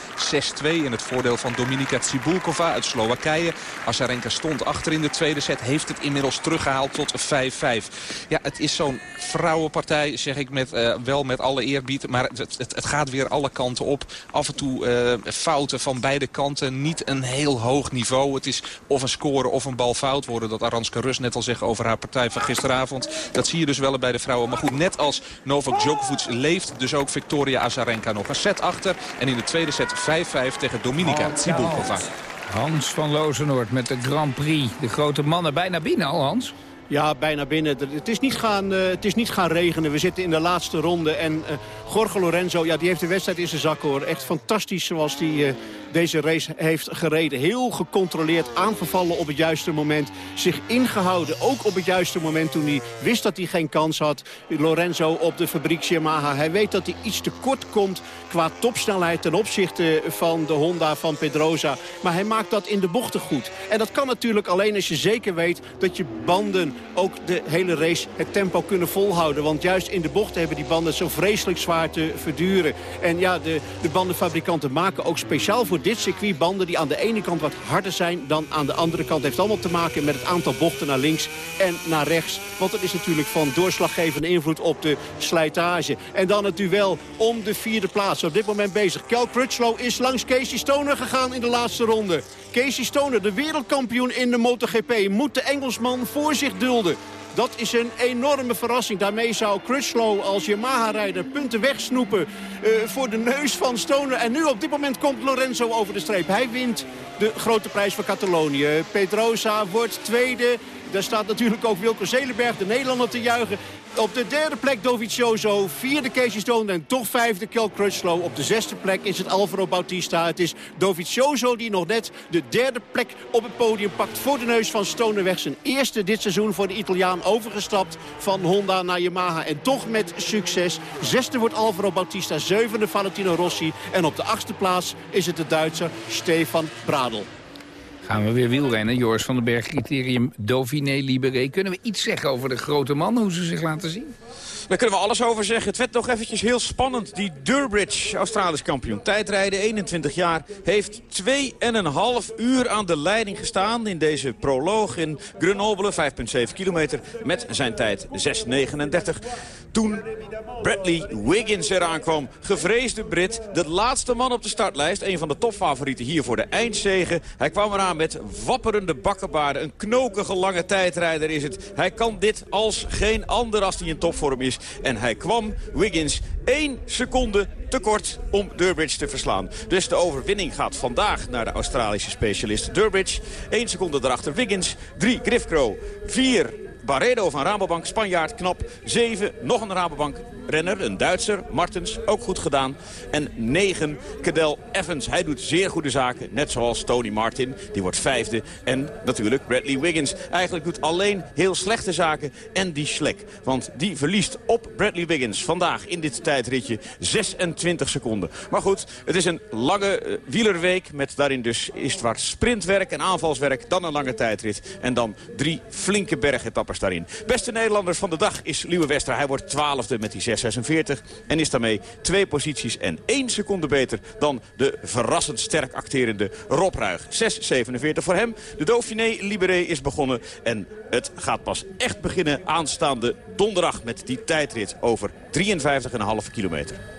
6-2 in het voordeel van Dominika Tsibulkova uit Slowakije. Azarenka stond achter in de tweede set. Heeft het inmiddels teruggehaald tot 5-5. Ja, het is zo'n vrouwenpartij, zeg ik met, uh, wel met alle eerbied. Maar het, het, het, gaat weer alle kanten op. Af en toe uh, fouten van beide kanten. Niet een heel hoog niveau. Het is of een score of een bal fout worden. Dat Aranska Rus net al zegt over haar partij van gisteravond. Dat zie je dus wel bij de vrouwen. Maar goed, net als Novak Djokovic leeft dus ook Victoria Azarenka nog een set achter. En in de tweede set 5-5 tegen Dominika Tsibulkova. Hans van Lozenoord met de Grand Prix. De grote mannen bijna binnen al, Hans. Ja, bijna binnen. Het is, niet gaan, uh, het is niet gaan regenen. We zitten in de laatste ronde. En uh, Jorge Lorenzo, ja, die heeft de wedstrijd in zijn zak hoor. Echt fantastisch zoals hij uh, deze race heeft gereden. Heel gecontroleerd, aangevallen op het juiste moment. Zich ingehouden, ook op het juiste moment toen hij wist dat hij geen kans had. Lorenzo op de fabriek Yamaha. Hij weet dat hij iets te kort komt qua topsnelheid ten opzichte van de Honda van Pedrosa. Maar hij maakt dat in de bochten goed. En dat kan natuurlijk alleen als je zeker weet dat je banden ook de hele race het tempo kunnen volhouden. Want juist in de bochten hebben die banden zo vreselijk zwaar te verduren. En ja, de, de bandenfabrikanten maken ook speciaal voor dit circuit banden... die aan de ene kant wat harder zijn dan aan de andere kant. Het heeft allemaal te maken met het aantal bochten naar links en naar rechts. Want dat is natuurlijk van doorslaggevende invloed op de slijtage. En dan het duel om de vierde plaats. Op dit moment bezig. Kel Crutchlow is langs Casey Stoner gegaan in de laatste ronde. Casey Stoner, de wereldkampioen in de MotoGP, moet de Engelsman voor zich dulden. Dat is een enorme verrassing. Daarmee zou Crutchlow als Yamaha-rijder punten wegsnoepen uh, voor de neus van Stoner. En nu op dit moment komt Lorenzo over de streep. Hij wint de grote prijs van Catalonië. Pedrosa wordt tweede. Daar staat natuurlijk ook Wilco Zelenberg, de Nederlander, te juichen. Op de derde plek Dovizioso, vierde Casey Stone en toch vijfde Kel Crutchlow. Op de zesde plek is het Alvaro Bautista. Het is Dovizioso die nog net de derde plek op het podium pakt voor de neus van Stoneweg. Zijn eerste dit seizoen voor de Italiaan overgestapt van Honda naar Yamaha. En toch met succes. Zesde wordt Alvaro Bautista, zevende Valentino Rossi. En op de achtste plaats is het de Duitser Stefan Bradel. Gaan we weer wielrennen. Joris van den Berg, criterium Dauphiné Libéré. Kunnen we iets zeggen over de grote man, hoe ze zich laten zien? Daar kunnen we alles over zeggen. Het werd nog eventjes heel spannend. Die Durbridge, Australisch kampioen. Tijdrijden, 21 jaar. Heeft 2,5 uur aan de leiding gestaan in deze proloog in Grenoble. 5,7 kilometer met zijn tijd 6,39. Toen Bradley Wiggins eraan kwam. Gevreesde Brit. De laatste man op de startlijst. Een van de topfavorieten hier voor de eindzegen. Hij kwam eraan met wapperende bakkenbaarden. Een knokige lange tijdrijder is het. Hij kan dit als geen ander als hij in topvorm is. En hij kwam, Wiggins, één seconde te kort om Durbridge te verslaan. Dus de overwinning gaat vandaag naar de Australische specialist Durbridge. Eén seconde daarachter Wiggins, drie Grifcro, vier Barredo van Rabobank, Spanjaard, knap. 7, nog een Rabobank renner, een Duitser, Martens, ook goed gedaan. En 9, Cadel Evans. Hij doet zeer goede zaken, net zoals Tony Martin. Die wordt vijfde. En natuurlijk Bradley Wiggins. Eigenlijk doet alleen heel slechte zaken en die Schlek. Want die verliest op Bradley Wiggins vandaag in dit tijdritje 26 seconden. Maar goed, het is een lange uh, wielerweek met daarin dus eerst wat sprintwerk en aanvalswerk. Dan een lange tijdrit en dan drie flinke bergetappers daarin. Beste Nederlanders van de dag is Liewe Wester. Hij wordt twaalfde met die 6 46 en is daarmee twee posities en één seconde beter dan de verrassend sterk acterende Rob Ruig. 6,47 voor hem. De Dauphiné Libéré is begonnen en het gaat pas echt beginnen aanstaande donderdag met die tijdrit over 53,5 kilometer.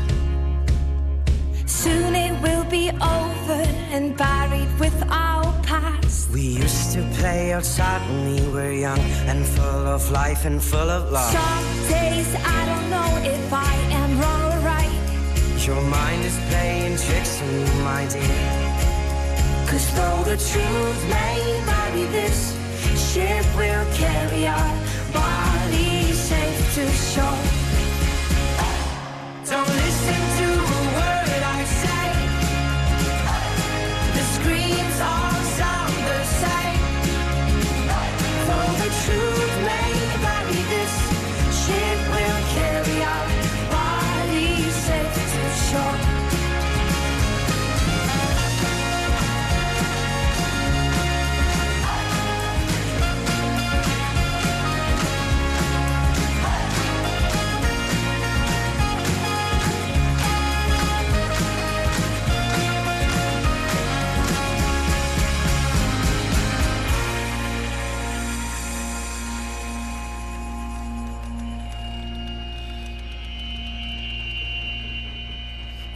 Soon it will be over and buried with our past. We used to play outside when we were young and full of life and full of love. Some days I don't know if I am wrong or right. Your mind is playing tricks on you, my dear. Cause though the truth may vary, this ship will carry our bodies safe to shore. Don't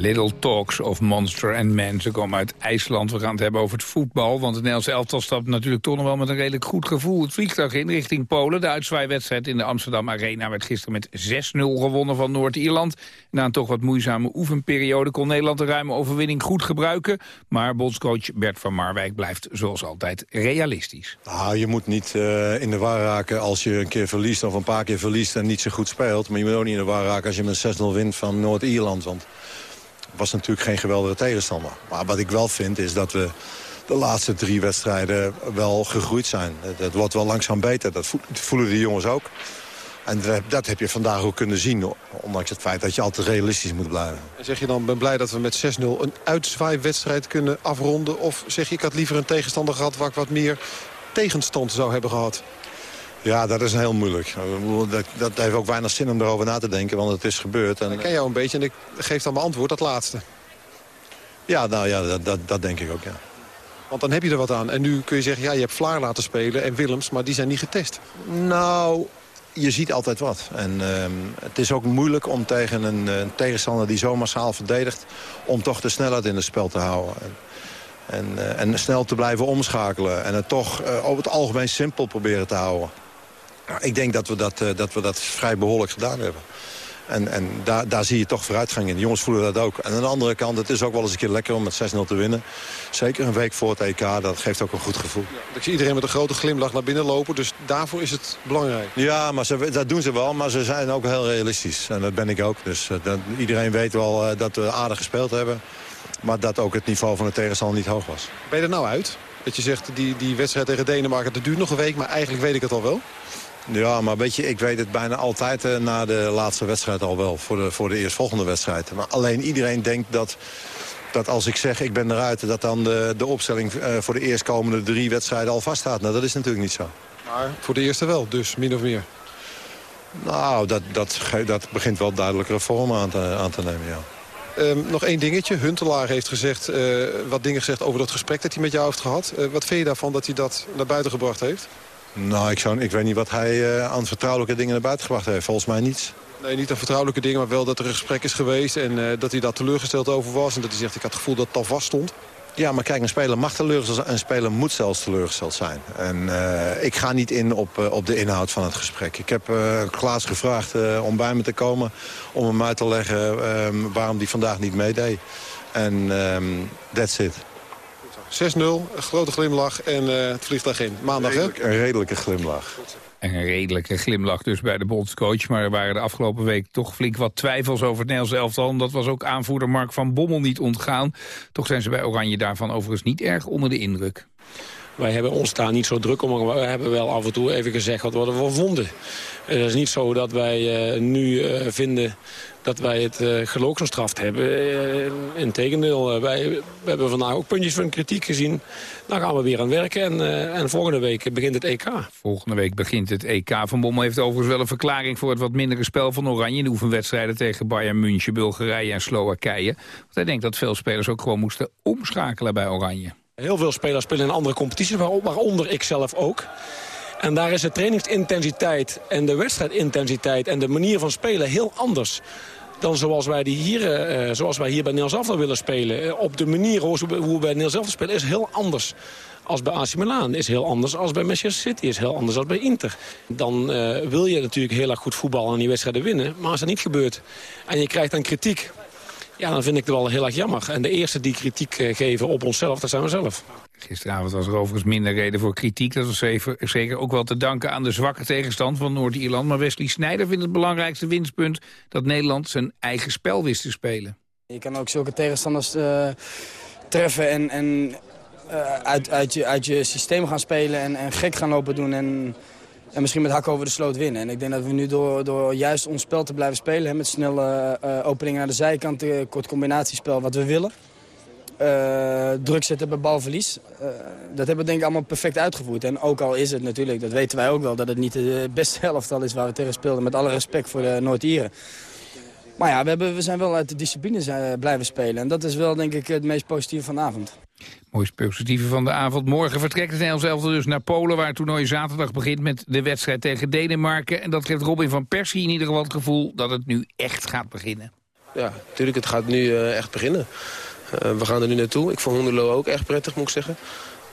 Little Talks of Monster and Man. Ze komen uit IJsland. We gaan het hebben over het voetbal. Want het Nederlands elftal stapt natuurlijk toch nog wel met een redelijk goed gevoel. Het vliegtuig in richting Polen. De uitzwaaiwedstrijd in de Amsterdam Arena werd gisteren met 6-0 gewonnen van Noord-Ierland. Na een toch wat moeizame oefenperiode kon Nederland de ruime overwinning goed gebruiken. Maar bondscoach Bert van Marwijk blijft zoals altijd realistisch. Nou, je moet niet eh, in de war raken als je een keer verliest of een paar keer verliest en niet zo goed speelt. Maar je moet ook niet in de war raken als je met 6-0 wint van Noord-Ierland. Want was natuurlijk geen geweldige tegenstander. Maar wat ik wel vind is dat we de laatste drie wedstrijden wel gegroeid zijn. Het, wordt wel langzaam beter. Dat voelen de jongens ook. En dat, dat heb je vandaag ook kunnen zien. Ondanks het feit dat je altijd realistisch moet blijven. En zeg je dan, ben blij dat we met 6-0 een uitzwaaiwedstrijd kunnen afronden? Of zeg je, ik had liever een tegenstander gehad waar ik wat meer tegenstand zou hebben gehad? Ja, dat is heel moeilijk. Dat, dat heeft ook weinig zin om erover na te denken, want het is gebeurd. En... Ik ken jou een beetje en ik geef dan mijn antwoord, dat laatste. Ja, nou ja, dat, dat, dat denk ik ook, ja. Want dan heb je er wat aan. En nu kun je zeggen, ja, je hebt Vlaar laten spelen en Willems, maar die zijn niet getest. Nou, je ziet altijd wat. En uh, het is ook moeilijk om tegen een, een, tegenstander die zo massaal verdedigt... om toch de snelheid in het spel te houden. En, en, uh, en snel te blijven omschakelen. En het toch uh, over het algemeen simpel proberen te houden. Nou, ik denk dat we dat, uh, dat we dat vrij behoorlijk gedaan hebben. En, en daar, daar zie je toch vooruitgang in. De jongens voelen dat ook. En aan de andere kant, het is ook wel eens een keer lekker om met 6-0 te winnen. Zeker een week voor het EK, dat geeft ook een goed gevoel. Ja, ik zie iedereen met een grote glimlach naar binnen lopen, dus daarvoor is het belangrijk. Ja, maar ze, dat doen ze wel, maar ze zijn ook heel realistisch. En dat ben ik ook. Dus uh, dat, iedereen weet wel uh, dat we aardig gespeeld hebben. Maar dat ook het niveau van de tegenstander niet hoog was. Ben je er nou uit? Dat je zegt, die, die wedstrijd tegen Denemarken, dat duurt nog een week, maar eigenlijk weet ik het al wel. Ja, maar weet je, ik weet het bijna altijd uh, na de laatste wedstrijd al wel. Voor de, voor de eerstvolgende wedstrijd. Maar alleen iedereen denkt dat, dat als ik zeg ik ben eruit... dat dan de, de opstelling uh, voor de eerstkomende drie wedstrijden al vaststaat. Nou, dat is natuurlijk niet zo. Maar voor de eerste wel, dus min of meer? Nou, dat, dat, dat begint wel duidelijkere vormen aan te, aan te nemen, ja. Um, nog één dingetje. Huntelaar heeft gezegd, uh, wat dingen gezegd over dat gesprek dat hij met jou heeft gehad. Uh, wat vind je daarvan dat hij dat naar buiten gebracht heeft? Nou, ik, zou, ik weet niet wat hij uh, aan vertrouwelijke dingen naar buiten gebracht heeft. Volgens mij niets. Nee, niet aan vertrouwelijke dingen, maar wel dat er een gesprek is geweest... en uh, dat hij daar teleurgesteld over was. En dat hij zegt, ik had het gevoel dat het al vast stond. Ja, maar kijk, een speler mag teleurgesteld zijn. Een speler moet zelfs teleurgesteld zijn. En uh, ik ga niet in op, uh, op de inhoud van het gesprek. Ik heb uh, Klaas gevraagd om bij me te komen... om hem uit te leggen um, waarom hij vandaag niet meedeed. En um, that's it. 6-0, een grote glimlach en uh, het vliegtuig in. Maandag, Redelijk, hè? Een redelijke glimlach. Een redelijke glimlach dus bij de bondscoach. Maar er waren de afgelopen week toch flink wat twijfels over het Nederlands elftal. En dat was ook aanvoerder Mark van Bommel niet ontgaan. Toch zijn ze bij Oranje daarvan overigens niet erg onder de indruk. Wij hebben ons daar niet zo druk om, maar we hebben wel af en toe even gezegd wat we ervan vonden. Het is niet zo dat wij uh, nu uh, vinden dat wij het uh, hebben. Uh, Integendeel, uh, wij we hebben vandaag ook puntjes van kritiek gezien. Dan gaan we weer aan werken en, en volgende week begint het EK. Volgende week begint het EK. Van Bommel heeft overigens wel een verklaring voor het wat mindere spel van Oranje... in de oefenwedstrijden tegen Bayern München, Bulgarije en Slowakije. Want hij denkt dat veel spelers ook gewoon moesten omschakelen bij Oranje. Heel veel spelers spelen in andere competities, waaronder ik zelf ook. En daar is de trainingsintensiteit en de wedstrijdintensiteit en de manier van spelen heel anders dan zoals wij, die hier, uh, zoals wij hier bij Niels Aftel willen spelen. Uh, op de manier hoe we bij Niels Aftel spelen is heel anders als bij AC Milan. Is heel anders als bij Manchester City. Is heel anders als bij Inter. Dan wil je natuurlijk heel erg goed voetballen en die wedstrijden winnen. Maar als dat niet gebeurt en je krijgt dan kritiek... Ja, dan vind ik het wel heel erg jammer. En de eerste die kritiek geven op onszelf, dat zijn we zelf. Gisteravond was er overigens minder reden voor kritiek. Dat was zeker ook wel te danken aan de zwakke tegenstand van Noord-Ierland. Maar Wesley Sneijder vindt het belangrijkste winstpunt... dat Nederland zijn eigen spel wist te spelen. Je kan ook zulke tegenstanders uh, treffen en, en uh, uit, uit, je, uit je systeem gaan spelen... en, en gek gaan lopen doen en, en misschien met hakken over de sloot winnen. En ik denk dat we nu door, door juist ons spel te blijven spelen... Hè, met snelle uh, openingen naar de zijkant, kort combinatiespel wat we willen... eh, druk zetten bij balverlies. Uh, dat hebben we denk ik allemaal perfect uitgevoerd. En ook al is het natuurlijk, dat weten wij ook wel... dat het niet de beste <laughs> helftal is waar we tegen speelden. Met alle respect voor de Noord-Ieren. Maar ja, we, hebben, we zijn wel uit de discipline blijven spelen. En dat is wel denk ik het meest positieve van de avond. Mooiste positieve van de avond. Morgen vertrekt het Nederlands elftal dus naar Polen... waar het toernooi zaterdag begint met de wedstrijd tegen Denemarken. En dat geeft Robin van Persie in ieder geval het gevoel... dat het nu echt gaat beginnen. Ja, natuurlijk, het gaat nu uh, echt beginnen. Uh, we gaan er nu naartoe. Ik vond Hoenderlo ook echt prettig, moet ik zeggen.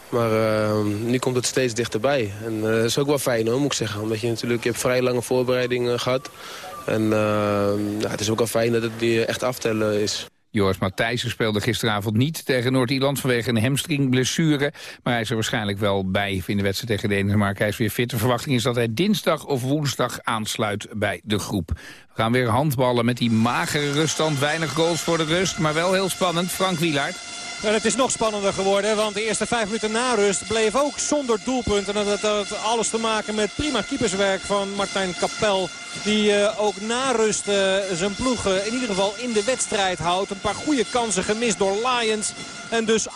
Maar uh, nu komt het steeds dichterbij. En dat is ook wel fijn, hoor, moet ik zeggen. Omdat je natuurlijk je hebt vrij lange voorbereiding gehad. En nou, het is ook wel fijn dat het nu echt aftellen is. Joris Matthijssen speelde gisteravond niet tegen Noord-Ierland vanwege een hamstringblessure. Maar hij is er waarschijnlijk wel bij in de wedstrijd tegen Denemarken. Hij is weer fit. De verwachting is dat hij dinsdag of woensdag aansluit bij de groep. We gaan weer handballen met die magere ruststand. Weinig goals voor de rust, maar wel heel spannend. Frank Wielaert. En het is nog spannender geworden, want de eerste vijf minuten na rust bleef ook zonder doelpunten. En dat had alles te maken met prima keeperswerk van Martijn Kapel. Die uh, ook na rust uh, zijn ploeg uh, in ieder geval in de wedstrijd houdt. Een paar goede kansen gemist door Lions. En dus 8-8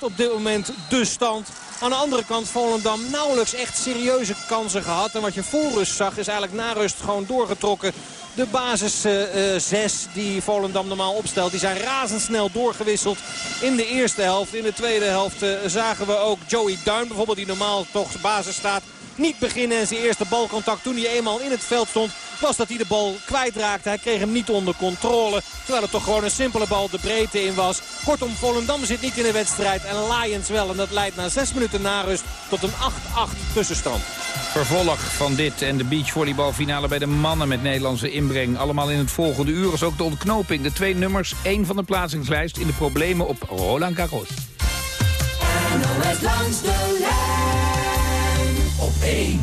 op dit moment de stand. Aan de andere kant Volendam nauwelijks echt serieuze kansen gehad. En wat je voor rust zag is eigenlijk na rust gewoon doorgetrokken de basis uh, uh, 6 die Volendam normaal opstelt. Die zijn razendsnel doorgewisseld in de eerste helft. In de tweede helft zagen we ook Joey Duin bijvoorbeeld die normaal toch basis staat niet beginnen. En zijn eerste balcontact toen hij eenmaal in het veld stond was dat hij de bal kwijtraakte. Hij kreeg hem niet onder controle. Terwijl het toch gewoon een simpele bal de breedte in was. Kortom, Volendam zit niet in de wedstrijd. En Lions wel. En dat leidt na zes minuten na rust tot een 8-8 tussenstand. Vervolg van dit en de beachvolleybalfinale bij de mannen met Nederlandse inbreng. Allemaal in het volgende uur is ook de ontknoping. De twee nummers, één van de plaatsingslijst in de problemen op Roland Garros. NOS langs de lijn op één.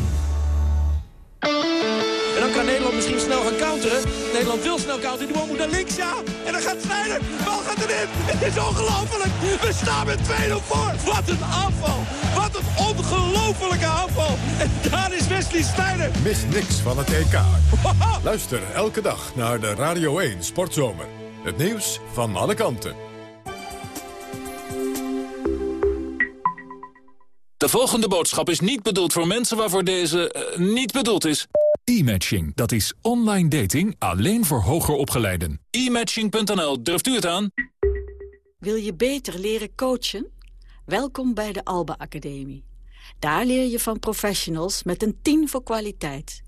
En dan kan Nederland misschien snel gaan counteren. Nederland wil snel counteren. Die bal moet naar links, ja. En dan gaat Snijder. De bal gaat erin. Het is ongelooflijk. We staan met 2-0 voor. Wat een aanval. Wat een ongelofelijke aanval. En daar is Wesley Snijder. Mis niks van het EK. Luister elke dag naar de Radio 1 Sportzomer. Het nieuws van alle kanten. De volgende boodschap is niet bedoeld voor mensen waarvoor deze uh, niet bedoeld is. E-matching, dat is online dating alleen voor hoger opgeleiden. E-matching.nl, durft u het aan? Wil je beter leren coachen? Welkom bij de Alba Academie. Daar leer je van professionals met een 10 voor kwaliteit.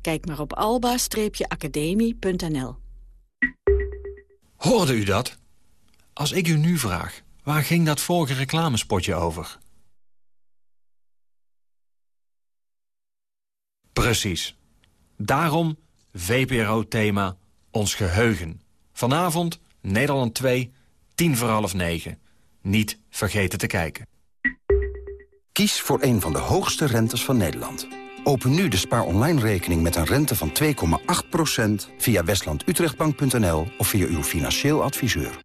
Kijk maar op alba-academie.nl. Hoorde u dat? Als ik u nu vraag, waar ging dat vorige reclamespotje over? Precies. Daarom VPRO-thema Ons Geheugen. Vanavond Nederland 2, tien voor half negen. Niet vergeten te kijken. Kies voor een van de hoogste rentes van Nederland. Open nu de spaar online rekening met een rente van 2,8% via westlandutrechtbank.nl of via uw financieel adviseur.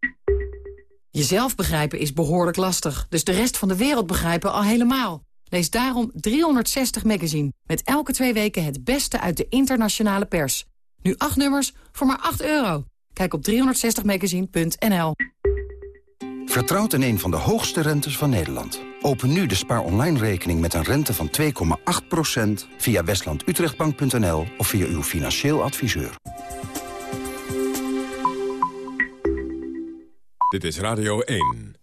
Jezelf begrijpen is behoorlijk lastig, dus de rest van de wereld begrijpen al helemaal. Lees daarom 360 Magazine. Met elke twee weken het beste uit de internationale pers. Nu acht nummers voor maar 8 euro. Kijk op 360magazine.nl. Vertrouwt in een van de hoogste rentes van Nederland. Open nu de spaar online rekening met een rente van 2,8% via westlandutrechtbank.nl of via uw financieel adviseur. Dit is Radio 1.